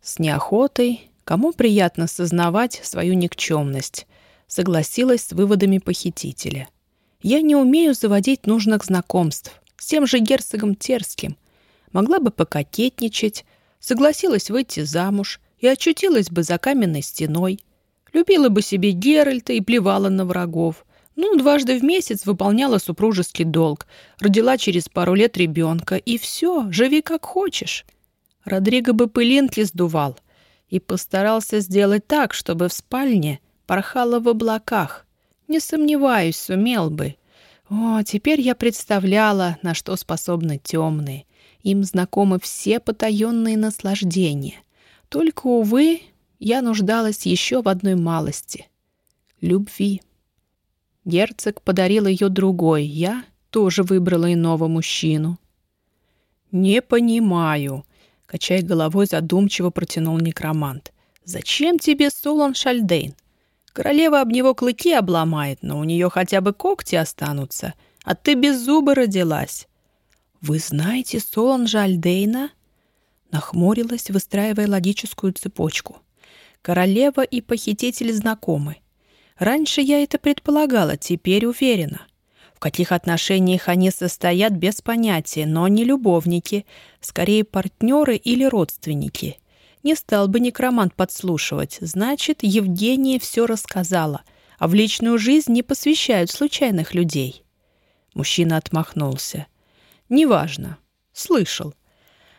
С неохотой, кому приятно сознавать свою никчемность, согласилась с выводами похитителя. «Я не умею заводить нужных знакомств с тем же герцогом Терским. Могла бы пококетничать, согласилась выйти замуж и очутилась бы за каменной стеной. Любила бы себе Геральта и плевала на врагов. Ну, дважды в месяц выполняла супружеский долг, родила через пару лет ребенка, и все, живи как хочешь. Родриго бы пылинки сдувал и постарался сделать так, чтобы в спальне порхала в облаках. Не сомневаюсь, сумел бы. О, теперь я представляла, на что способны темные. Им знакомы все потаенные наслаждения. Только, увы, я нуждалась еще в одной малости — любви. Герцог подарил ее другой, я тоже выбрала иного мужчину. «Не понимаю», — качая головой, задумчиво протянул некромант. «Зачем тебе Солон Шальдейн? Королева об него клыки обломает, но у нее хотя бы когти останутся, а ты без зуба родилась». «Вы знаете Солон Шальдейна?» Нахмурилась, выстраивая логическую цепочку. «Королева и похититель знакомы. Раньше я это предполагала, теперь уверена. В каких отношениях они состоят без понятия, но не любовники, скорее партнеры или родственники. Не стал бы некромант подслушивать, значит, Евгения все рассказала, а в личную жизнь не посвящают случайных людей. Мужчина отмахнулся. «Неважно. Слышал.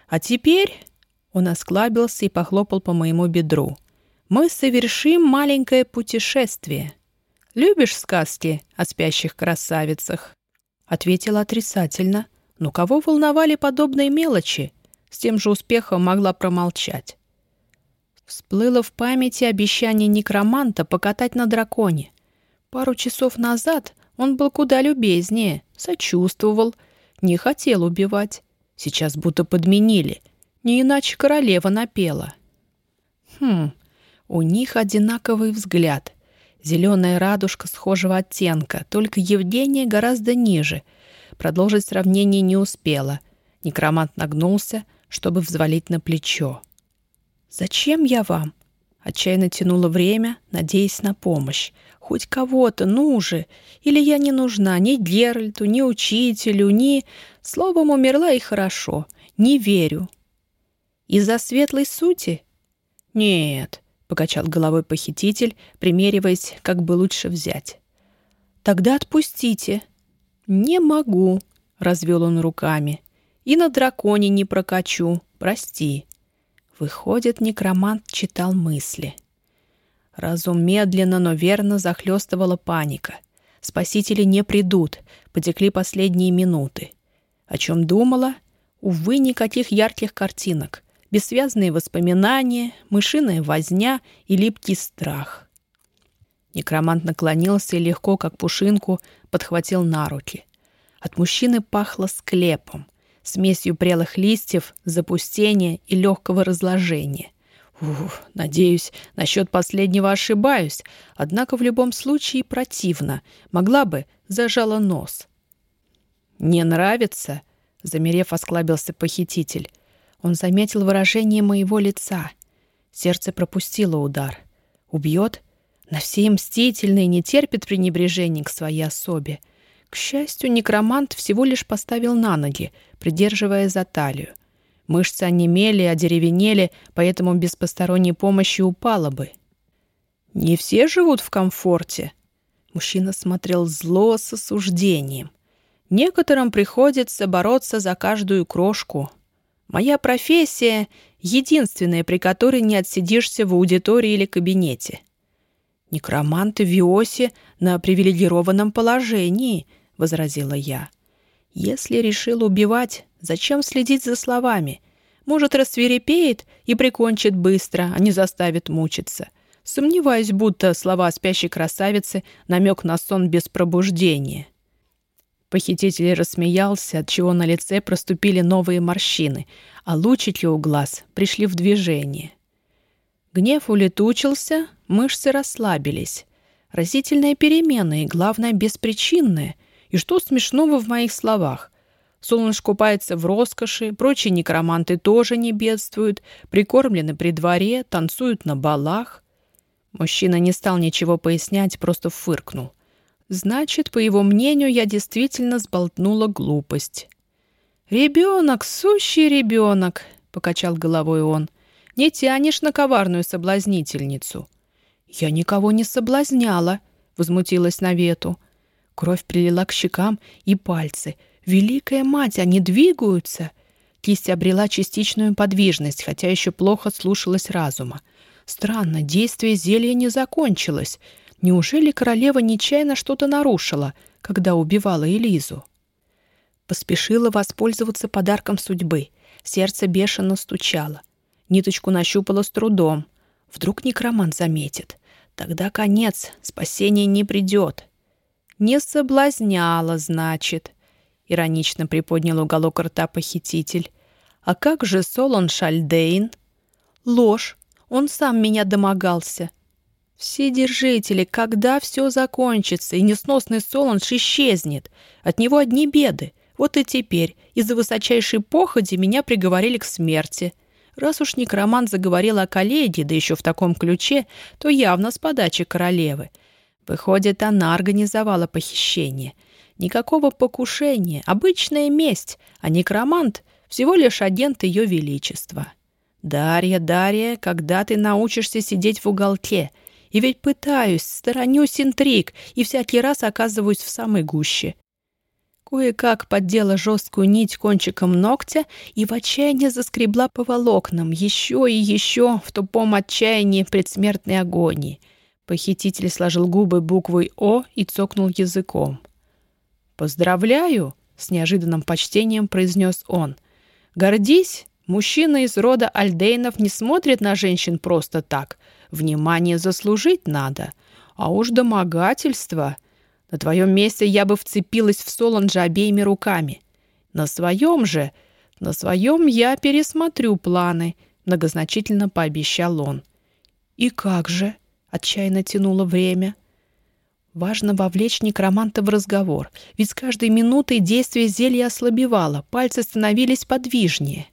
А теперь...» Он осклабился и похлопал по моему бедру мы совершим маленькое путешествие. Любишь сказки о спящих красавицах?» Ответила отрицательно. Но кого волновали подобные мелочи? С тем же успехом могла промолчать. Всплыло в памяти обещание некроманта покатать на драконе. Пару часов назад он был куда любезнее, сочувствовал, не хотел убивать. Сейчас будто подменили. Не иначе королева напела. Хм, у них одинаковый взгляд. Зеленая радужка схожего оттенка, только Евгения гораздо ниже. Продолжить сравнение не успела. Некромант нагнулся, чтобы взвалить на плечо. «Зачем я вам?» Отчаянно тянула время, надеясь на помощь. «Хоть кого-то, ну же! Или я не нужна ни Геральту, ни учителю, ни...» Словом, умерла и хорошо. Не верю. Из-за светлой сути? Нет, покачал головой похититель, примериваясь, как бы лучше взять. Тогда отпустите. Не могу, развел он руками. И на драконе не прокачу. Прости. Выходит, некромант читал мысли. Разум медленно, но верно захлестывала паника. Спасители не придут, потекли последние минуты. О чем думала? Увы, никаких ярких картинок бессвязные воспоминания, мышиная возня и липкий страх. Некромант наклонился и легко, как пушинку, подхватил на руки. От мужчины пахло склепом, смесью прелых листьев, запустения и легкого разложения. Ух, надеюсь, насчет последнего ошибаюсь, однако в любом случае противно. Могла бы, зажала нос. «Не нравится?» — замерев, осклабился похититель. Он заметил выражение моего лица. Сердце пропустило удар. Убьет? На все мстительные не терпит пренебрежения к своей особе. К счастью, некромант всего лишь поставил на ноги, придерживая за талию. Мышцы онемели, одеревенели, поэтому без посторонней помощи упала бы. «Не все живут в комфорте», Мужчина смотрел зло с осуждением. Некоторым приходится бороться за каждую крошку, Моя профессия — единственная, при которой не отсидишься в аудитории или кабинете. Некроманты в Виосе на привилегированном положении, — возразила я. Если решил убивать, Зачем следить за словами? Может, рассверепеет и прикончит быстро, а не заставит мучиться. Сомневаюсь, будто слова спящей красавицы — намек на сон без пробуждения. Похититель рассмеялся, отчего на лице проступили новые морщины, а лучики у глаз пришли в движение. Гнев улетучился, мышцы расслабились. Разительная перемена и, главное, беспричинная. И что смешного в моих словах? Солнышко купается в роскоши, прочие некроманты тоже не бедствуют, прикормлены при дворе, танцуют на балах. Мужчина не стал ничего пояснять, просто фыркнул. Значит, по его мнению, я действительно сболтнула глупость. «Ребенок, сущий ребенок!» — покачал головой он. «Не тянешь на коварную соблазнительницу». «Я никого не соблазняла», — возмутилась Навету. Кровь прилила к щекам и пальцы. «Великая мать, они двигаются!» Кисть обрела частичную подвижность, хотя еще плохо слушалась разума. Странно, действие зелья не закончилось. Неужели королева нечаянно что-то нарушила, когда убивала Элизу? Поспешила воспользоваться подарком судьбы. Сердце бешено стучало. Ниточку нащупала с трудом. Вдруг некромант заметит. Тогда конец, спасение не придет. Не соблазняла, значит. Иронично приподнял уголок рта похититель. А как же Солон Шальдейн? Ложь. Он сам меня домогался. Все держители, когда все закончится и несносный Солонж исчезнет? От него одни беды. Вот и теперь из-за высочайшей походи меня приговорили к смерти. Раз уж некромант заговорил о коллеге, да еще в таком ключе, то явно с подачи королевы. Выходит, она организовала похищение. Никакого покушения, обычная месть, а некромант — всего лишь агент ее величества. «Дарья, Дарья, когда ты научишься сидеть в уголке? И ведь пытаюсь, сторонюсь интриг, и всякий раз оказываюсь в самой гуще. Кое-как поддела жесткую нить кончиком ногтя и в отчаянии заскребла по волокнам, еще и еще в тупом отчаянии предсмертной агонии. Похититель сложил губы буквой «О» и цокнул языком. «Поздравляю!» — с неожиданным почтением произнес он. «Гордись! Мужчина из рода Альдейнов не смотрит на женщин просто так. Внимание заслужить надо. А уж домогательство...» На твоем месте я бы вцепилась в Соланджа обеими руками. На своем же, на своем я пересмотрю планы, многозначительно пообещал он. И как же? Отчаянно тянуло время. Важно вовлечь некроманта в разговор, ведь с каждой минутой действие зелья ослабевало, пальцы становились подвижнее.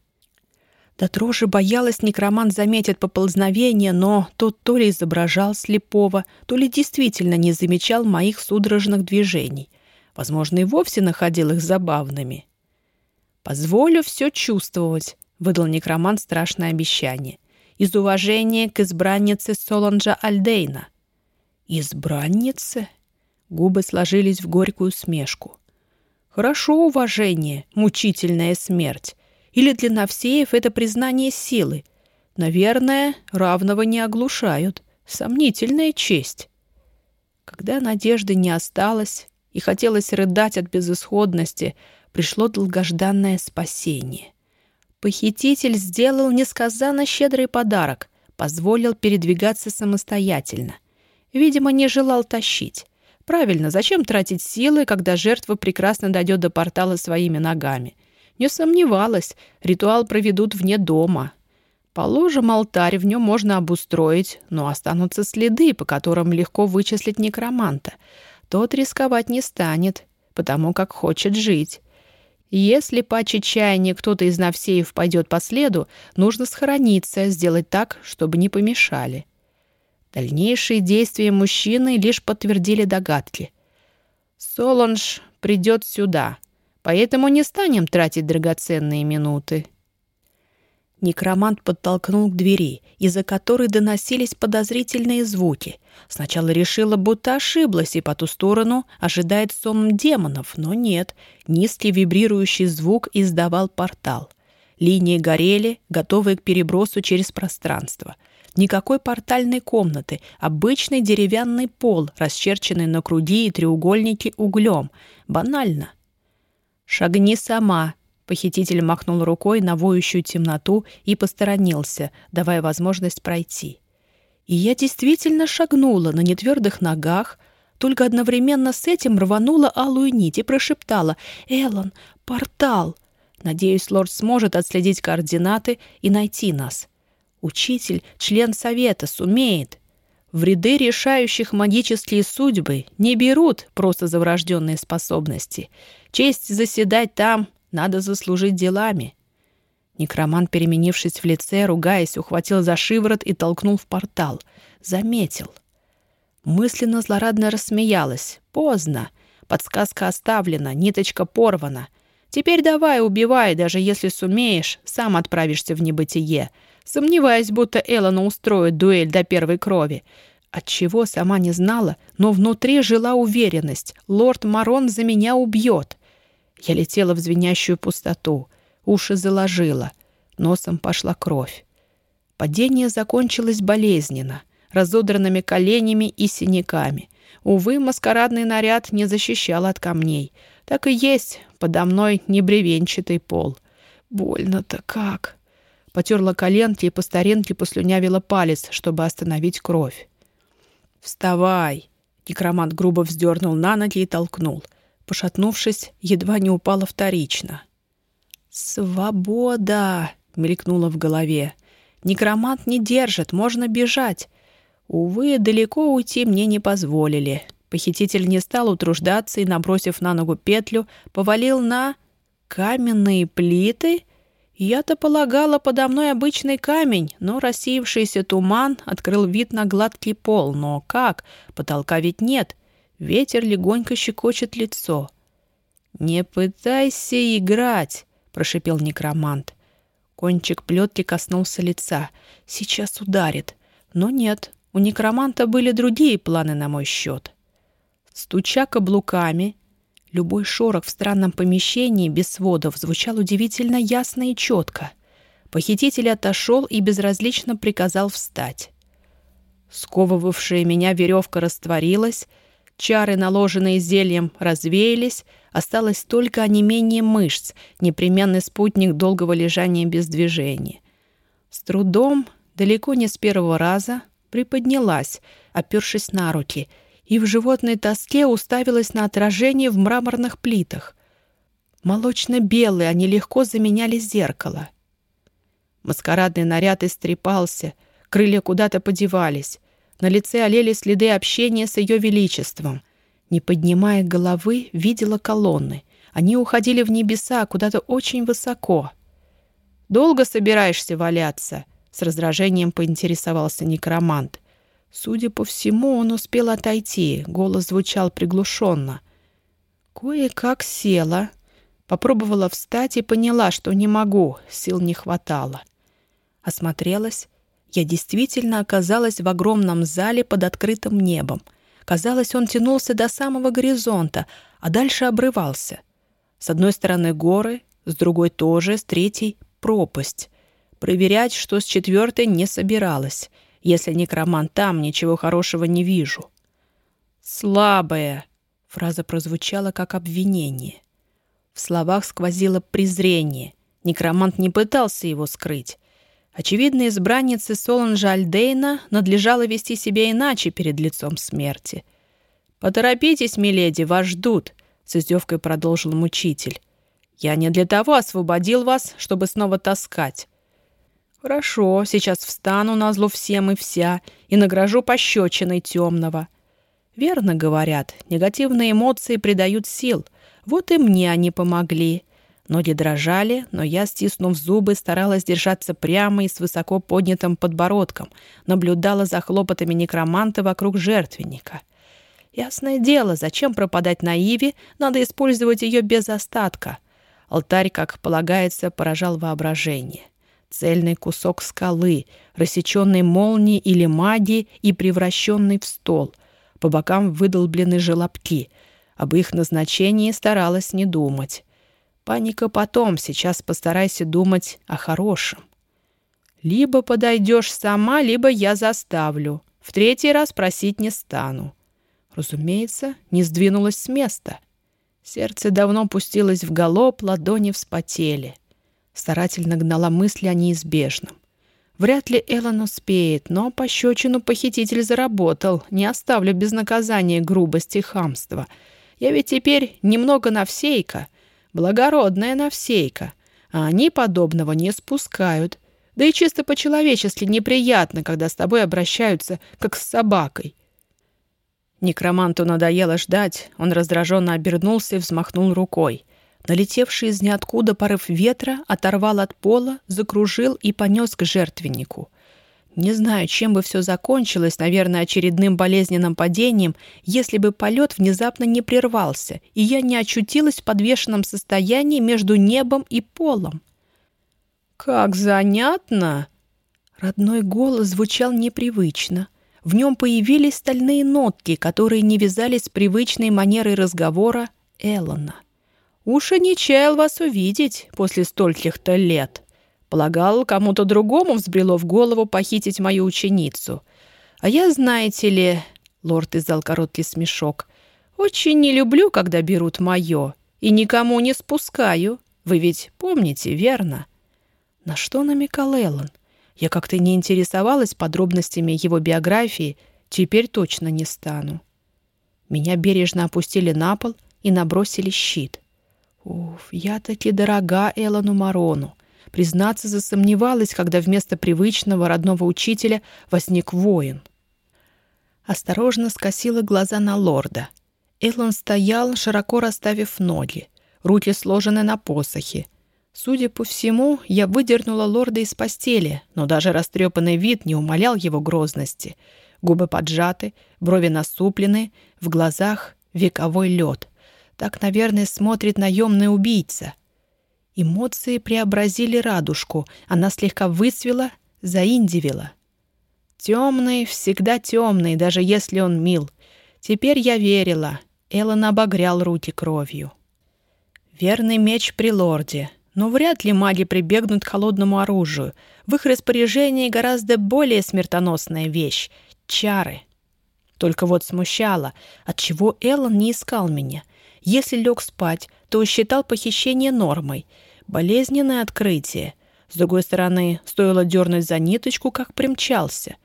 До дрожи боялась, некромант заметит поползновение, но тот то ли изображал слепого, то ли действительно не замечал моих судорожных движений. Возможно, и вовсе находил их забавными. «Позволю все чувствовать», — выдал некромант страшное обещание. «Из уважения к избраннице Соланджа Альдейна». «Избраннице?» Губы сложились в горькую смешку. «Хорошо уважение, мучительная смерть. Или для Навсеев это признание силы? Наверное, равного не оглушают. Сомнительная честь. Когда надежды не осталось и хотелось рыдать от безысходности, пришло долгожданное спасение. Похититель сделал несказанно щедрый подарок, позволил передвигаться самостоятельно. Видимо, не желал тащить. Правильно, зачем тратить силы, когда жертва прекрасно дойдет до портала своими ногами? — не сомневалась, ритуал проведут вне дома. Положим, алтарь в нем можно обустроить, но останутся следы, по которым легко вычислить некроманта. Тот рисковать не станет, потому как хочет жить. Если по чаяния кто-то из Навсеев пойдет по следу, нужно схорониться, сделать так, чтобы не помешали. Дальнейшие действия мужчины лишь подтвердили догадки. «Солонж придет сюда», поэтому не станем тратить драгоценные минуты». Некромант подтолкнул к двери, из-за которой доносились подозрительные звуки. Сначала решила, будто ошиблась, и по ту сторону ожидает сон демонов, но нет. Низкий вибрирующий звук издавал портал. Линии горели, готовые к перебросу через пространство. Никакой портальной комнаты, обычный деревянный пол, расчерченный на круги и треугольники углем. Банально. «Шагни сама», — Похититель махнул рукой на воющую темноту и посторонился, давая возможность пройти. И я действительно шагнула на нетвердых ногах, только одновременно с этим рванула алую нить и прошептала «Эллен, портал!» Надеюсь, лорд сможет отследить координаты и найти нас. Учитель, член совета, сумеет. В ряды решающих магические судьбы не берут просто за врожденные способности. Честь заседать там надо заслужить делами. Некромант, переменившись в лице, ругаясь, ухватил за шиворот и толкнул в портал. Заметил. Мысленно злорадно рассмеялась. Поздно. Подсказка оставлена, ниточка порвана. Теперь давай, убивай, даже если сумеешь, сам отправишься в небытие. Сомневаясь, будто Эллона устроит дуэль до первой крови. Отчего, сама не знала, но внутри жила уверенность. Лорд Марон за меня убьет. Я летела в звенящую пустоту. Уши заложила. Носом пошла кровь. Падение закончилось болезненно, разодранными коленями и синяками. Увы, маскарадный наряд не защищал от камней. Так и есть, подо мной небревенчатый пол. Больно-то как! Потерла коленки и по старинке послюнявила палец, чтобы остановить кровь. «Вставай!» Некромант грубо вздернул на ноги и толкнул — Пошатнувшись, едва не упала вторично. «Свобода!» — мелькнула в голове. «Некромант не держит, можно бежать!» Увы, далеко уйти мне не позволили. Похититель не стал утруждаться и, набросив на ногу петлю, повалил на... каменные плиты? Я-то полагала подо мной обычный камень, но рассеявшийся туман открыл вид на гладкий пол. Но как? Потолка ведь нет. Ветер легонько щекочет лицо. «Не пытайся играть!» — прошипел некромант. Кончик плетки коснулся лица. «Сейчас ударит». Но нет, у некроманта были другие планы на мой счет. Стуча каблуками, любой шорох в странном помещении без сводов звучал удивительно ясно и четко. Похититель отошел и безразлично приказал встать. Сковывавшая меня веревка растворилась, Чары, наложенные зельем, развеялись, осталось только онемение мышц, непременный спутник долгого лежания без движения. С трудом, далеко не с первого раза, приподнялась, опершись на руки, и в животной тоске уставилась на отражение в мраморных плитах. Молочно-белые они легко заменяли зеркало. Маскарадный наряд истрепался, крылья куда-то подевались. На лице олели следы общения с ее величеством. Не поднимая головы, видела колонны. Они уходили в небеса, куда-то очень высоко. «Долго собираешься валяться?» — с раздражением поинтересовался некромант. Судя по всему, он успел отойти. Голос звучал приглушенно. Кое-как села. Попробовала встать и поняла, что не могу, сил не хватало. Осмотрелась я действительно оказалась в огромном зале под открытым небом. Казалось, он тянулся до самого горизонта, а дальше обрывался. С одной стороны горы, с другой тоже, с третьей — пропасть. Проверять, что с четвертой, не собиралась. Если некромант там, ничего хорошего не вижу. «Слабая!» — фраза прозвучала как обвинение. В словах сквозило презрение. Некромант не пытался его скрыть. Очевидно, избраннице Соланжа Альдейна надлежало вести себя иначе перед лицом смерти. «Поторопитесь, миледи, вас ждут», — с издевкой продолжил мучитель. «Я не для того освободил вас, чтобы снова таскать». «Хорошо, сейчас встану на зло всем и вся и награжу пощечиной темного». Верно говорят, негативные эмоции придают сил. Вот и мне они помогли. Ноги дрожали, но я, стиснув зубы, старалась держаться прямо и с высоко поднятым подбородком, наблюдала за хлопотами некроманта вокруг жертвенника. Ясное дело, зачем пропадать на Иве, надо использовать ее без остатка. Алтарь, как полагается, поражал воображение. Цельный кусок скалы, рассеченный молнией или магией и превращенный в стол. По бокам выдолблены желобки. Об их назначении старалась не думать. Паника потом, сейчас постарайся думать о хорошем. Либо подойдешь сама, либо я заставлю. В третий раз просить не стану. Разумеется, не сдвинулась с места. Сердце давно пустилось в галоп, ладони вспотели. Старательно гнала мысли о неизбежном. Вряд ли Эллен успеет, но пощечину похититель заработал. Не оставлю без наказания грубости и хамства. Я ведь теперь немного навсейка, благородная навсейка. А они подобного не спускают. Да и чисто по-человечески неприятно, когда с тобой обращаются, как с собакой. Некроманту надоело ждать, он раздраженно обернулся и взмахнул рукой. Налетевший из ниоткуда порыв ветра оторвал от пола, закружил и понес к жертвеннику. Не знаю, чем бы все закончилось, наверное, очередным болезненным падением, если бы полет внезапно не прервался, и я не очутилась в подвешенном состоянии между небом и полом. «Как занятно!» Родной голос звучал непривычно — в нем появились стальные нотки, которые не вязались с привычной манерой разговора Эллона. «Уж и не чаял вас увидеть после стольких-то лет. Полагал, кому-то другому взбрело в голову похитить мою ученицу. А я, знаете ли...» — лорд издал короткий смешок. «Очень не люблю, когда берут мое, и никому не спускаю. Вы ведь помните, верно?» На что намекал Эллон? Я как-то не интересовалась подробностями его биографии, теперь точно не стану. Меня бережно опустили на пол и набросили щит. Уф, я таки дорога Элону Марону. Признаться, засомневалась, когда вместо привычного родного учителя возник воин. Осторожно скосила глаза на лорда. Эллон стоял, широко расставив ноги, руки сложены на посохе, Судя по всему, я выдернула лорда из постели, но даже растрепанный вид не умалял его грозности. Губы поджаты, брови насуплены, в глазах вековой лед. Так, наверное, смотрит наемный убийца. Эмоции преобразили радужку, она слегка выцвела, заиндивила. Темный, всегда темный, даже если он мил. Теперь я верила. Эллен обогрял руки кровью. Верный меч при лорде — но вряд ли маги прибегнут к холодному оружию. В их распоряжении гораздо более смертоносная вещь — чары. Только вот смущало, отчего Эллен не искал меня. Если лег спать, то считал похищение нормой. Болезненное открытие. С другой стороны, стоило дернуть за ниточку, как примчался.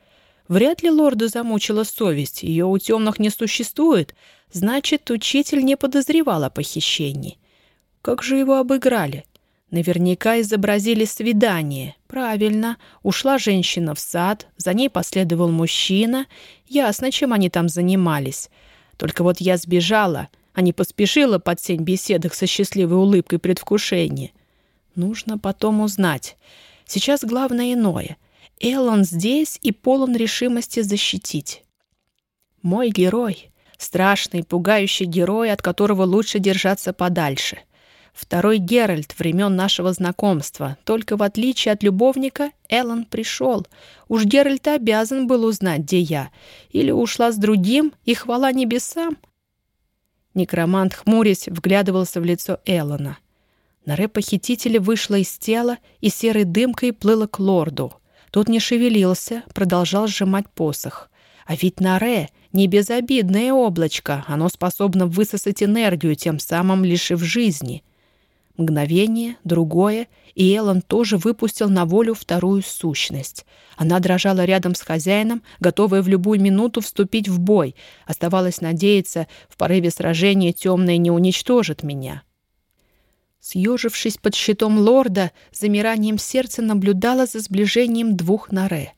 Вряд ли лорду замучила совесть, ее у темных не существует, значит, учитель не подозревал о похищении. Как же его обыграли? Наверняка изобразили свидание. Правильно. Ушла женщина в сад, за ней последовал мужчина. Ясно, чем они там занимались. Только вот я сбежала, а не поспешила под сень беседок со счастливой улыбкой предвкушения. Нужно потом узнать. Сейчас главное иное. Эллон здесь и полон решимости защитить. Мой герой. Страшный, пугающий герой, от которого лучше держаться подальше — Второй Геральт времен нашего знакомства. Только в отличие от любовника, Эллен пришел. Уж Геральт обязан был узнать, где я. Или ушла с другим, и хвала небесам. Некромант, хмурясь, вглядывался в лицо Эллона. Наре похитителя вышла из тела и серой дымкой плыла к лорду. Тот не шевелился, продолжал сжимать посох. А ведь Наре — не безобидное облачко, оно способно высосать энергию, тем самым лишив жизни — Мгновение, другое, и Эллен тоже выпустил на волю вторую сущность. Она дрожала рядом с хозяином, готовая в любую минуту вступить в бой. Оставалось надеяться, в порыве сражения темное не уничтожит меня. Съежившись под щитом лорда, замиранием сердца наблюдала за сближением двух наре.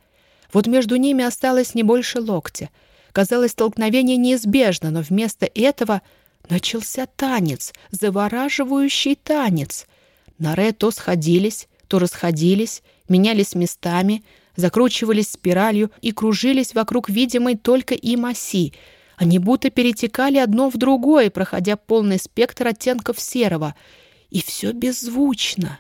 Вот между ними осталось не больше локтя. Казалось, столкновение неизбежно, но вместо этого — Начался танец, завораживающий танец. Наре то сходились, то расходились, менялись местами, закручивались спиралью и кружились вокруг видимой только им оси. Они будто перетекали одно в другое, проходя полный спектр оттенков серого. И все беззвучно.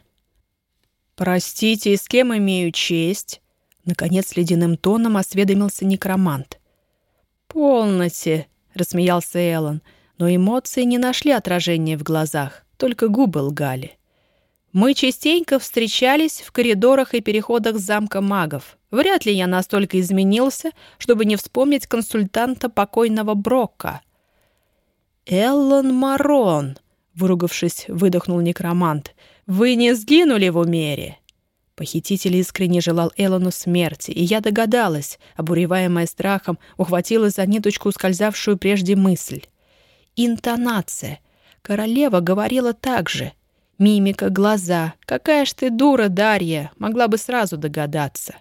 «Простите, с кем имею честь?» Наконец ледяным тоном осведомился некромант. «Полноте», — рассмеялся Эллен, — но эмоции не нашли отражения в глазах, только губы лгали. Мы частенько встречались в коридорах и переходах замка магов. Вряд ли я настолько изменился, чтобы не вспомнить консультанта покойного Брокка. «Эллон Марон!» Выругавшись, выдохнул некромант. «Вы не сгинули в умере!» Похититель искренне желал Элону смерти, и я догадалась, обуреваемая страхом, ухватила за ниточку скользавшую прежде мысль. Интонация. Королева говорила так же. Мимика, глаза. Какая ж ты дура, Дарья, могла бы сразу догадаться.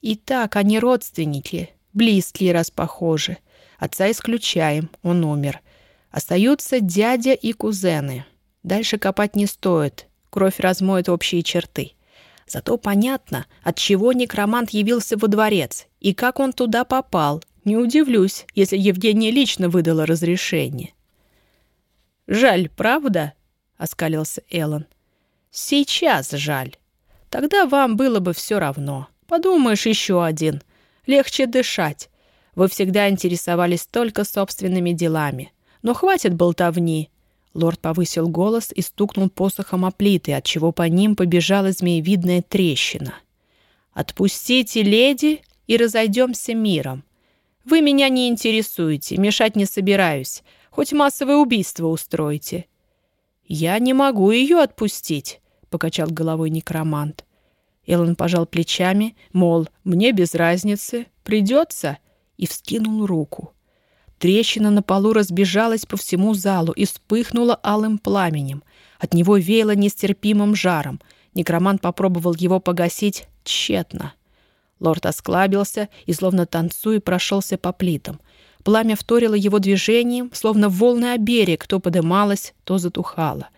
И так они родственники, близкие раз похожи. Отца исключаем, он умер. Остаются дядя и кузены. Дальше копать не стоит, кровь размоет общие черты. Зато понятно, от чего некромант явился во дворец и как он туда попал. Не удивлюсь, если Евгения лично выдала разрешение. «Жаль, правда?» — оскалился Эллен. «Сейчас жаль. Тогда вам было бы все равно. Подумаешь, еще один. Легче дышать. Вы всегда интересовались только собственными делами. Но хватит болтовни. Лорд повысил голос и стукнул посохом о плиты, отчего по ним побежала змеевидная трещина. «Отпустите леди и разойдемся миром. Вы меня не интересуете, мешать не собираюсь. Хоть массовое убийство устроите». «Я не могу ее отпустить», — покачал головой некромант. Эллен пожал плечами, мол, мне без разницы, придется, и вскинул руку. Трещина на полу разбежалась по всему залу и вспыхнула алым пламенем. От него веяло нестерпимым жаром. Некромант попробовал его погасить тщетно. Лорд осклабился и, словно танцуя, прошелся по плитам. Пламя вторило его движением, словно волны о берег, то подымалось, то затухало.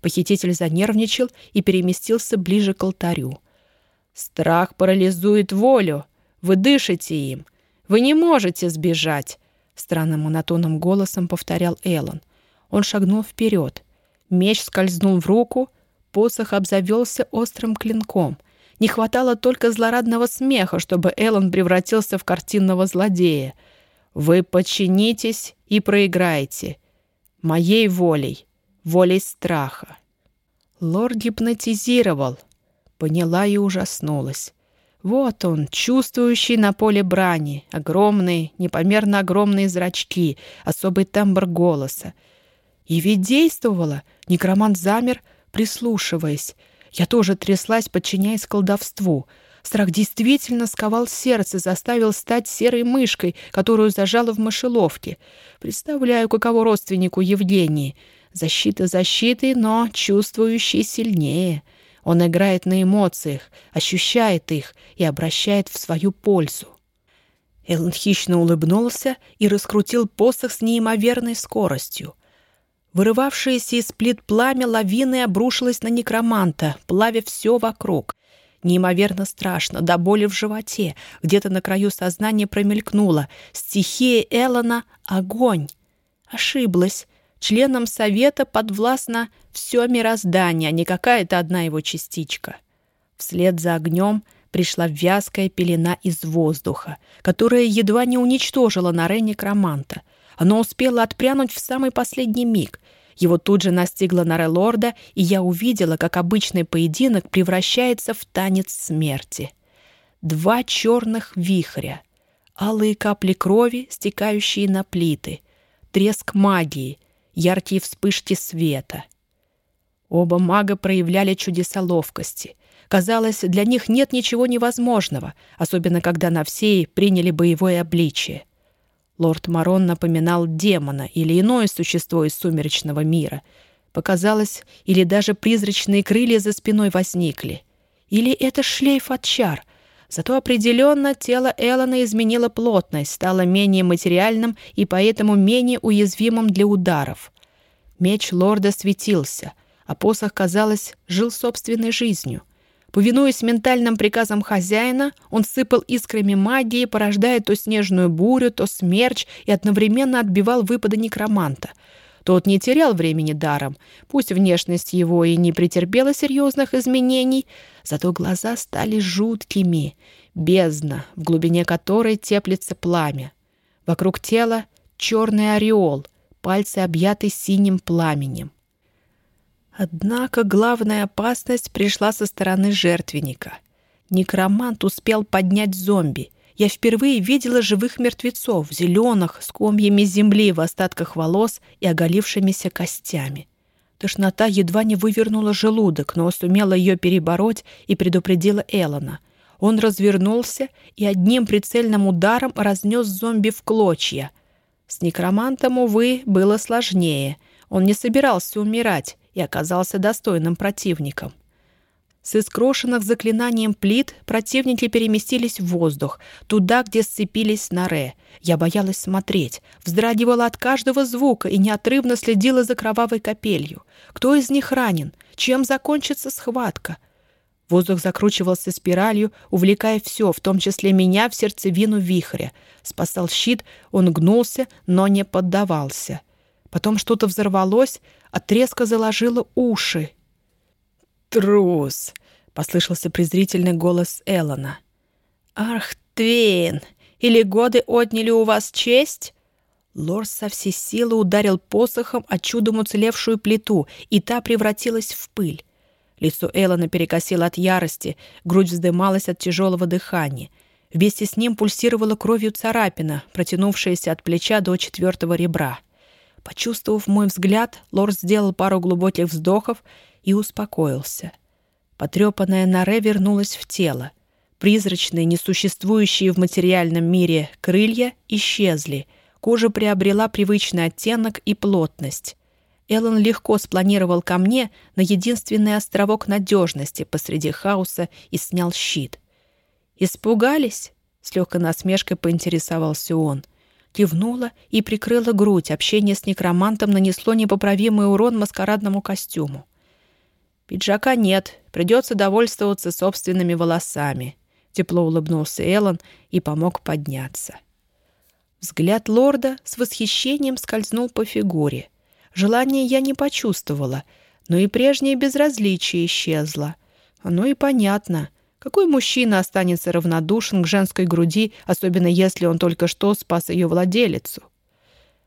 Похититель занервничал и переместился ближе к алтарю. «Страх парализует волю. Вы дышите им. Вы не можете сбежать. Странным монотонным голосом повторял Эллен. Он шагнул вперед. Меч скользнул в руку, посох обзавелся острым клинком. Не хватало только злорадного смеха, чтобы Эллен превратился в картинного злодея. «Вы подчинитесь и проиграете. Моей волей, волей страха». Лорд гипнотизировал. Поняла и ужаснулась. Вот он, чувствующий на поле брани, огромные, непомерно огромные зрачки, особый тембр голоса. И ведь действовала. Некромант замер, прислушиваясь. Я тоже тряслась, подчиняясь колдовству. Страх действительно сковал сердце, заставил стать серой мышкой, которую зажала в мышеловке. Представляю, каково родственнику Евгении. Защита защитой, но чувствующий сильнее — он играет на эмоциях, ощущает их и обращает в свою пользу. Эллен хищно улыбнулся и раскрутил посох с неимоверной скоростью. Вырывавшееся из плит пламя лавины обрушилось на некроманта, плавя все вокруг. Неимоверно страшно, до боли в животе. Где-то на краю сознания промелькнуло. Стихия Эллона — огонь. Ошиблась. Членам Совета подвластно все мироздание, а не какая-то одна его частичка. Вслед за огнем пришла вязкая пелена из воздуха, которая едва не уничтожила Наре некроманта. Оно успело отпрянуть в самый последний миг. Его тут же настигла Наре Лорда, и я увидела, как обычный поединок превращается в танец смерти. Два черных вихря, алые капли крови, стекающие на плиты, треск магии — яркие вспышки света. Оба мага проявляли чудеса ловкости. Казалось, для них нет ничего невозможного, особенно когда на всей приняли боевое обличие. Лорд Марон напоминал демона или иное существо из сумеречного мира. Показалось, или даже призрачные крылья за спиной возникли. Или это шлейф от чар — Зато определенно тело Эллона изменило плотность, стало менее материальным и поэтому менее уязвимым для ударов. Меч лорда светился, а посох, казалось, жил собственной жизнью. Повинуясь ментальным приказам хозяина, он сыпал искрами магии, порождая то снежную бурю, то смерч и одновременно отбивал выпады некроманта — тот не терял времени даром. Пусть внешность его и не претерпела серьезных изменений, зато глаза стали жуткими. Бездна, в глубине которой теплится пламя. Вокруг тела черный ореол, пальцы объяты синим пламенем. Однако главная опасность пришла со стороны жертвенника. Некромант успел поднять зомби — я впервые видела живых мертвецов, зеленых, с комьями земли в остатках волос и оголившимися костями. Тошнота едва не вывернула желудок, но сумела ее перебороть и предупредила Элона. Он развернулся и одним прицельным ударом разнес зомби в клочья. С некромантом, увы, было сложнее. Он не собирался умирать и оказался достойным противником. С искрошенных заклинанием плит противники переместились в воздух, туда, где сцепились на Ре. Я боялась смотреть, вздрагивала от каждого звука и неотрывно следила за кровавой капелью. Кто из них ранен? Чем закончится схватка? Воздух закручивался спиралью, увлекая все, в том числе меня, в сердцевину вихря. Спасал щит, он гнулся, но не поддавался. Потом что-то взорвалось, от треска заложило уши. «Трус!» — послышался презрительный голос Эллона. «Ах, Твейн! Или годы отняли у вас честь?» Лорс со всей силы ударил посохом о чудом уцелевшую плиту, и та превратилась в пыль. Лицо Эллона перекосило от ярости, грудь вздымалась от тяжелого дыхания. Вместе с ним пульсировала кровью царапина, протянувшаяся от плеча до четвертого ребра. Почувствовав мой взгляд, Лорс сделал пару глубоких вздохов и успокоился. Потрепанная Наре вернулась в тело. Призрачные, несуществующие в материальном мире крылья исчезли. Кожа приобрела привычный оттенок и плотность. Эллен легко спланировал ко мне на единственный островок надежности посреди хаоса и снял щит. «Испугались?» — с легкой насмешкой поинтересовался он. Кивнула и прикрыла грудь. Общение с некромантом нанесло непоправимый урон маскарадному костюму. «Пиджака нет, придется довольствоваться собственными волосами», — тепло улыбнулся Эллен и помог подняться. Взгляд лорда с восхищением скользнул по фигуре. Желания я не почувствовала, но и прежнее безразличие исчезло. Оно и понятно. Какой мужчина останется равнодушен к женской груди, особенно если он только что спас ее владелицу?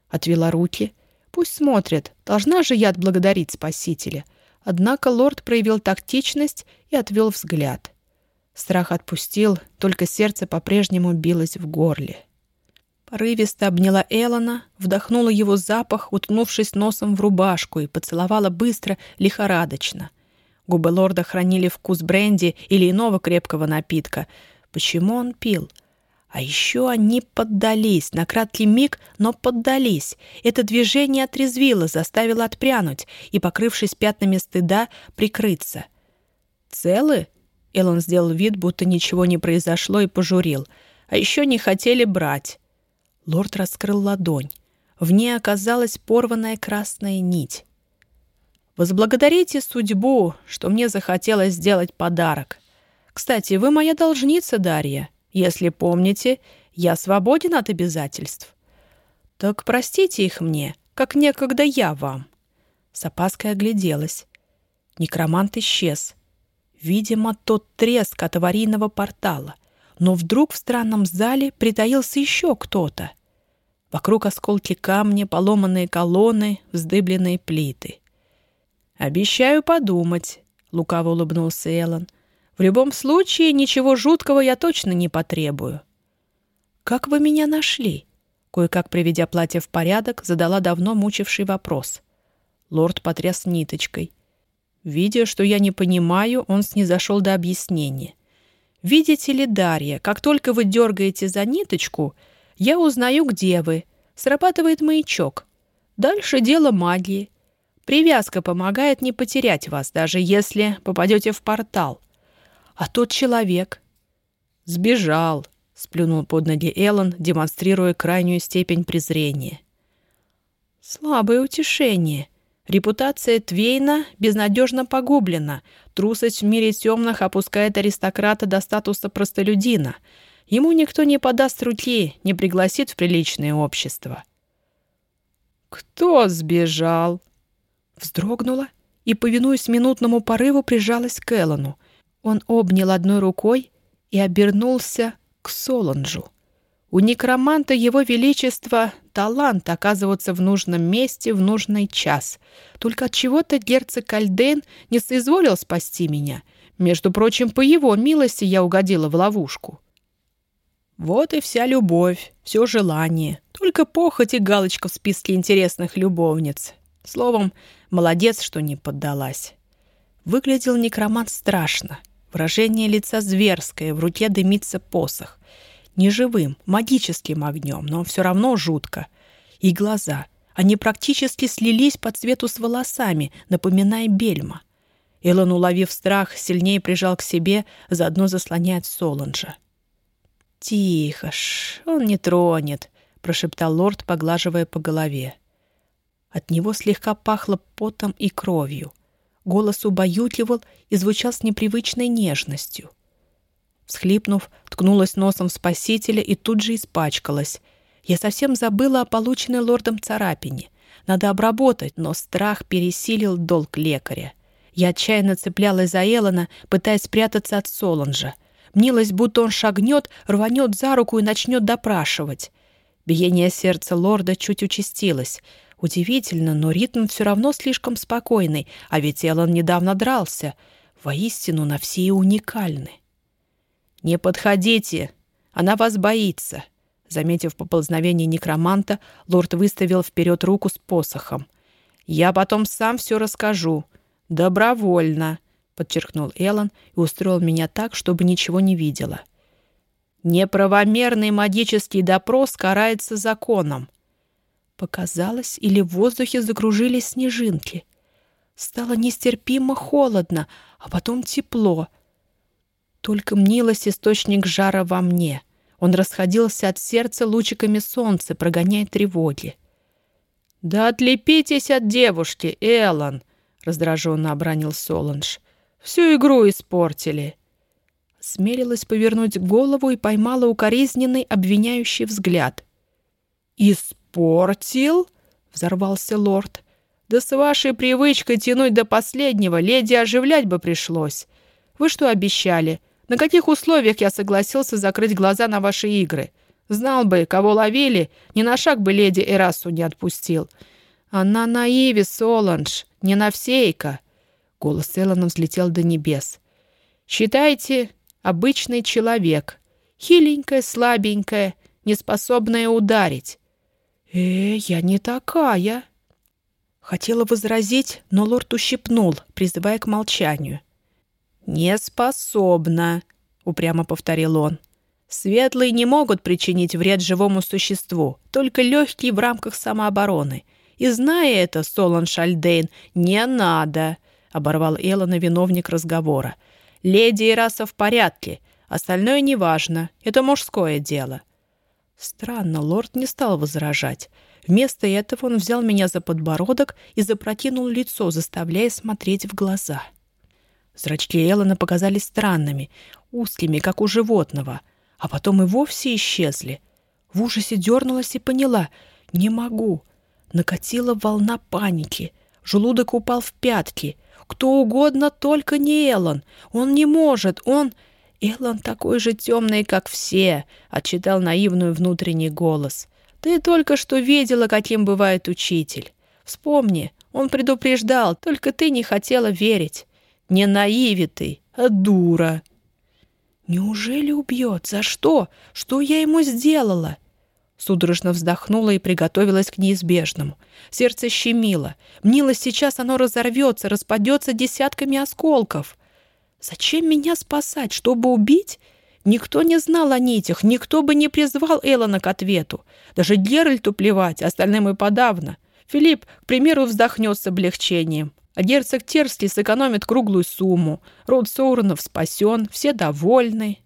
Отвела руки. Пусть смотрит. Должна же я отблагодарить спасителя. — Однако лорд проявил тактичность и отвел взгляд. Страх отпустил, только сердце по-прежнему билось в горле. Порывисто обняла Элона, вдохнула его запах, утнувшись носом в рубашку, и поцеловала быстро, лихорадочно. Губы лорда хранили вкус бренди или иного крепкого напитка. Почему он пил? — а еще они поддались, на краткий миг, но поддались. Это движение отрезвило, заставило отпрянуть и, покрывшись пятнами стыда, прикрыться. «Целы?» — Эллен сделал вид, будто ничего не произошло, и пожурил. «А еще не хотели брать». Лорд раскрыл ладонь. В ней оказалась порванная красная нить. «Возблагодарите судьбу, что мне захотелось сделать подарок. Кстати, вы моя должница, Дарья». Если помните, я свободен от обязательств. Так простите их мне, как некогда я вам. С опаской огляделась. Некромант исчез. Видимо, тот треск от аварийного портала. Но вдруг в странном зале притаился еще кто-то. Вокруг осколки камня, поломанные колонны, вздыбленные плиты. «Обещаю подумать», — лукаво улыбнулся Эллен. В любом случае, ничего жуткого я точно не потребую. «Как вы меня нашли?» Кое-как приведя платье в порядок, задала давно мучивший вопрос. Лорд потряс ниточкой. Видя, что я не понимаю, он снизошел до объяснения. «Видите ли, Дарья, как только вы дергаете за ниточку, я узнаю, где вы. Срабатывает маячок. Дальше дело магии. Привязка помогает не потерять вас, даже если попадете в портал. А тот человек? Сбежал, сплюнул под ноги Эллен, демонстрируя крайнюю степень презрения. Слабое утешение. Репутация Твейна безнадежно погублена. Трусость в мире темных опускает аристократа до статуса простолюдина. Ему никто не подаст руки, не пригласит в приличное общество. «Кто сбежал?» Вздрогнула и, повинуясь минутному порыву, прижалась к Эллону. Он обнял одной рукой и обернулся к Солонжу. У некроманта его величества талант оказываться в нужном месте в нужный час. Только от чего-то герцог Кальден не соизволил спасти меня. Между прочим, по его милости я угодила в ловушку. Вот и вся любовь, все желание. Только похоть и галочка в списке интересных любовниц. Словом, молодец, что не поддалась. Выглядел некромант страшно. Выражение лица зверское, в руке дымится посох. Неживым, магическим огнем, но все равно жутко. И глаза. Они практически слились по цвету с волосами, напоминая бельма. Эллен, уловив страх, сильнее прижал к себе, заодно заслоняет Соланжа. «Тихо ж, он не тронет», — прошептал лорд, поглаживая по голове. От него слегка пахло потом и кровью. Голос убаюкивал и звучал с непривычной нежностью. Всхлипнув, ткнулась носом в спасителя и тут же испачкалась. Я совсем забыла о полученной лордом царапине. Надо обработать, но страх пересилил долг лекаря. Я отчаянно цеплялась за Элона, пытаясь спрятаться от Соланжа. Мнилось, будто он шагнет, рванет за руку и начнет допрашивать. Биение сердца лорда чуть участилось. Удивительно, но ритм все равно слишком спокойный, а ведь Элон недавно дрался. Воистину, на все уникальны. «Не подходите! Она вас боится!» Заметив поползновение некроманта, лорд выставил вперед руку с посохом. «Я потом сам все расскажу. Добровольно!» — подчеркнул Эллен и устроил меня так, чтобы ничего не видела. «Неправомерный магический допрос карается законом. Показалось, или в воздухе закружились снежинки. Стало нестерпимо холодно, а потом тепло. Только мнилось источник жара во мне. Он расходился от сердца лучиками солнца, прогоняя тревоги. «Да отлепитесь от девушки, Эллен!» — раздраженно обронил Соланж. «Всю игру испортили!» Смелилась повернуть голову и поймала укоризненный обвиняющий взгляд. «Испортил?» — взорвался лорд. «Да с вашей привычкой тянуть до последнего леди оживлять бы пришлось. Вы что обещали? На каких условиях я согласился закрыть глаза на ваши игры? Знал бы, кого ловили, ни на шаг бы леди Эрасу не отпустил. Она на Иве, Соланж, не на всейка». Голос Эллона взлетел до небес. «Считайте, обычный человек. Хиленькая, слабенькая, неспособная ударить. «Э, я не такая!» Хотела возразить, но лорд ущипнул, призывая к молчанию. «Не способна», — упрямо повторил он. «Светлые не могут причинить вред живому существу, только легкие в рамках самообороны. И зная это, Солон Шальдейн, не надо», — оборвал Эллона виновник разговора. «Леди и раса в порядке, остальное неважно, это мужское дело. Странно, лорд не стал возражать. Вместо этого он взял меня за подбородок и запрокинул лицо, заставляя смотреть в глаза. Зрачки Эллона показались странными, узкими, как у животного, а потом и вовсе исчезли. В ужасе дернулась и поняла — не могу. Накатила волна паники. Желудок упал в пятки. Кто угодно, только не Эллон. Он не может, он... «Эллон такой же темный, как все», — отчитал наивный внутренний голос. «Ты только что видела, каким бывает учитель. Вспомни, он предупреждал, только ты не хотела верить. Не наиви ты, а дура». «Неужели убьет? За что? Что я ему сделала?» Судорожно вздохнула и приготовилась к неизбежному. Сердце щемило. Мнилось, сейчас оно разорвется, распадется десятками осколков. Зачем меня спасать? Чтобы убить? Никто не знал о нитях, никто бы не призвал Эллона к ответу. Даже Геральту плевать, остальным и подавно. Филипп, к примеру, вздохнет с облегчением. А герцог Терсли сэкономит круглую сумму. Род Соуронов спасен, все довольны.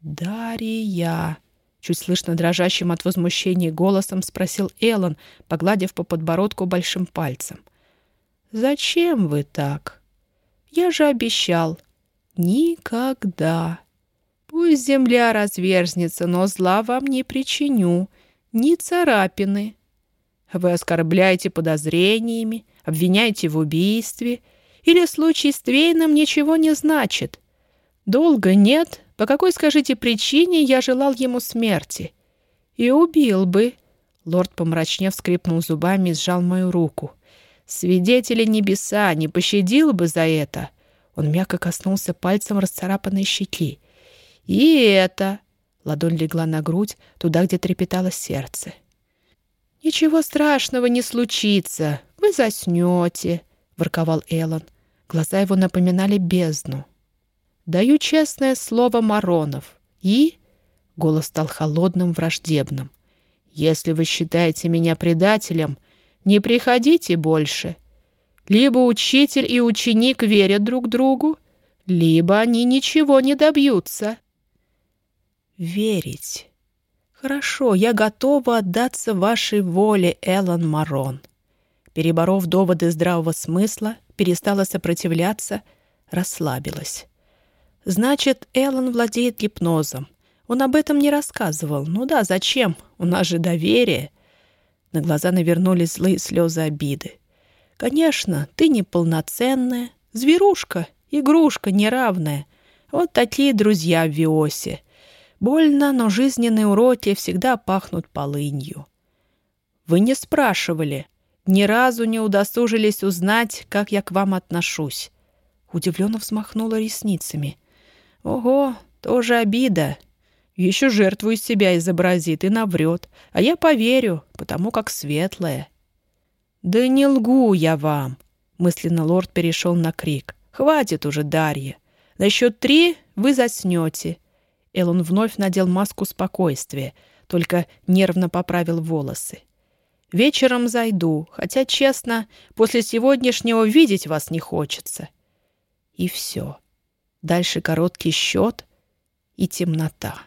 «Дарья!» — чуть слышно дрожащим от возмущения голосом спросил Эллон, погладив по подбородку большим пальцем. «Зачем вы так?» Я же обещал. Никогда. Пусть земля разверзнется, но зла вам не причиню. Ни царапины. Вы оскорбляете подозрениями, обвиняете в убийстве. Или случай с Твейном ничего не значит. Долго нет. По какой, скажите, причине я желал ему смерти? И убил бы. Лорд помрачнев скрипнул зубами и сжал мою руку. Свидетели небеса не пощадил бы за это. Он мягко коснулся пальцем расцарапанной щеки. И это... Ладонь легла на грудь, туда, где трепетало сердце. «Ничего страшного не случится. Вы заснете», — ворковал Эллен. Глаза его напоминали бездну. «Даю честное слово Маронов. И...» — голос стал холодным, враждебным. «Если вы считаете меня предателем, не приходите больше. Либо учитель и ученик верят друг другу, либо они ничего не добьются». «Верить. Хорошо, я готова отдаться вашей воле, Эллен Марон». Переборов доводы здравого смысла, перестала сопротивляться, расслабилась. Значит, Эллен владеет гипнозом. Он об этом не рассказывал. Ну да, зачем? У нас же доверие. На глаза навернулись злые слезы обиды. Конечно, ты неполноценная, зверушка, игрушка неравная. Вот такие друзья в Виосе. Больно, но жизненные уроки всегда пахнут полынью. Вы не спрашивали, ни разу не удосужились узнать, как я к вам отношусь. Удивленно взмахнула ресницами. Ого, тоже обида. Еще жертву из себя изобразит и наврет, а я поверю, потому как светлая. «Да не лгу я вам!» Мысленно лорд перешел на крик. «Хватит уже, Дарья! На счет три вы заснете!» Элон вновь надел маску спокойствия, только нервно поправил волосы. Вечером зайду, хотя, честно, после сегодняшнего видеть вас не хочется. И все. Дальше короткий счет и темнота.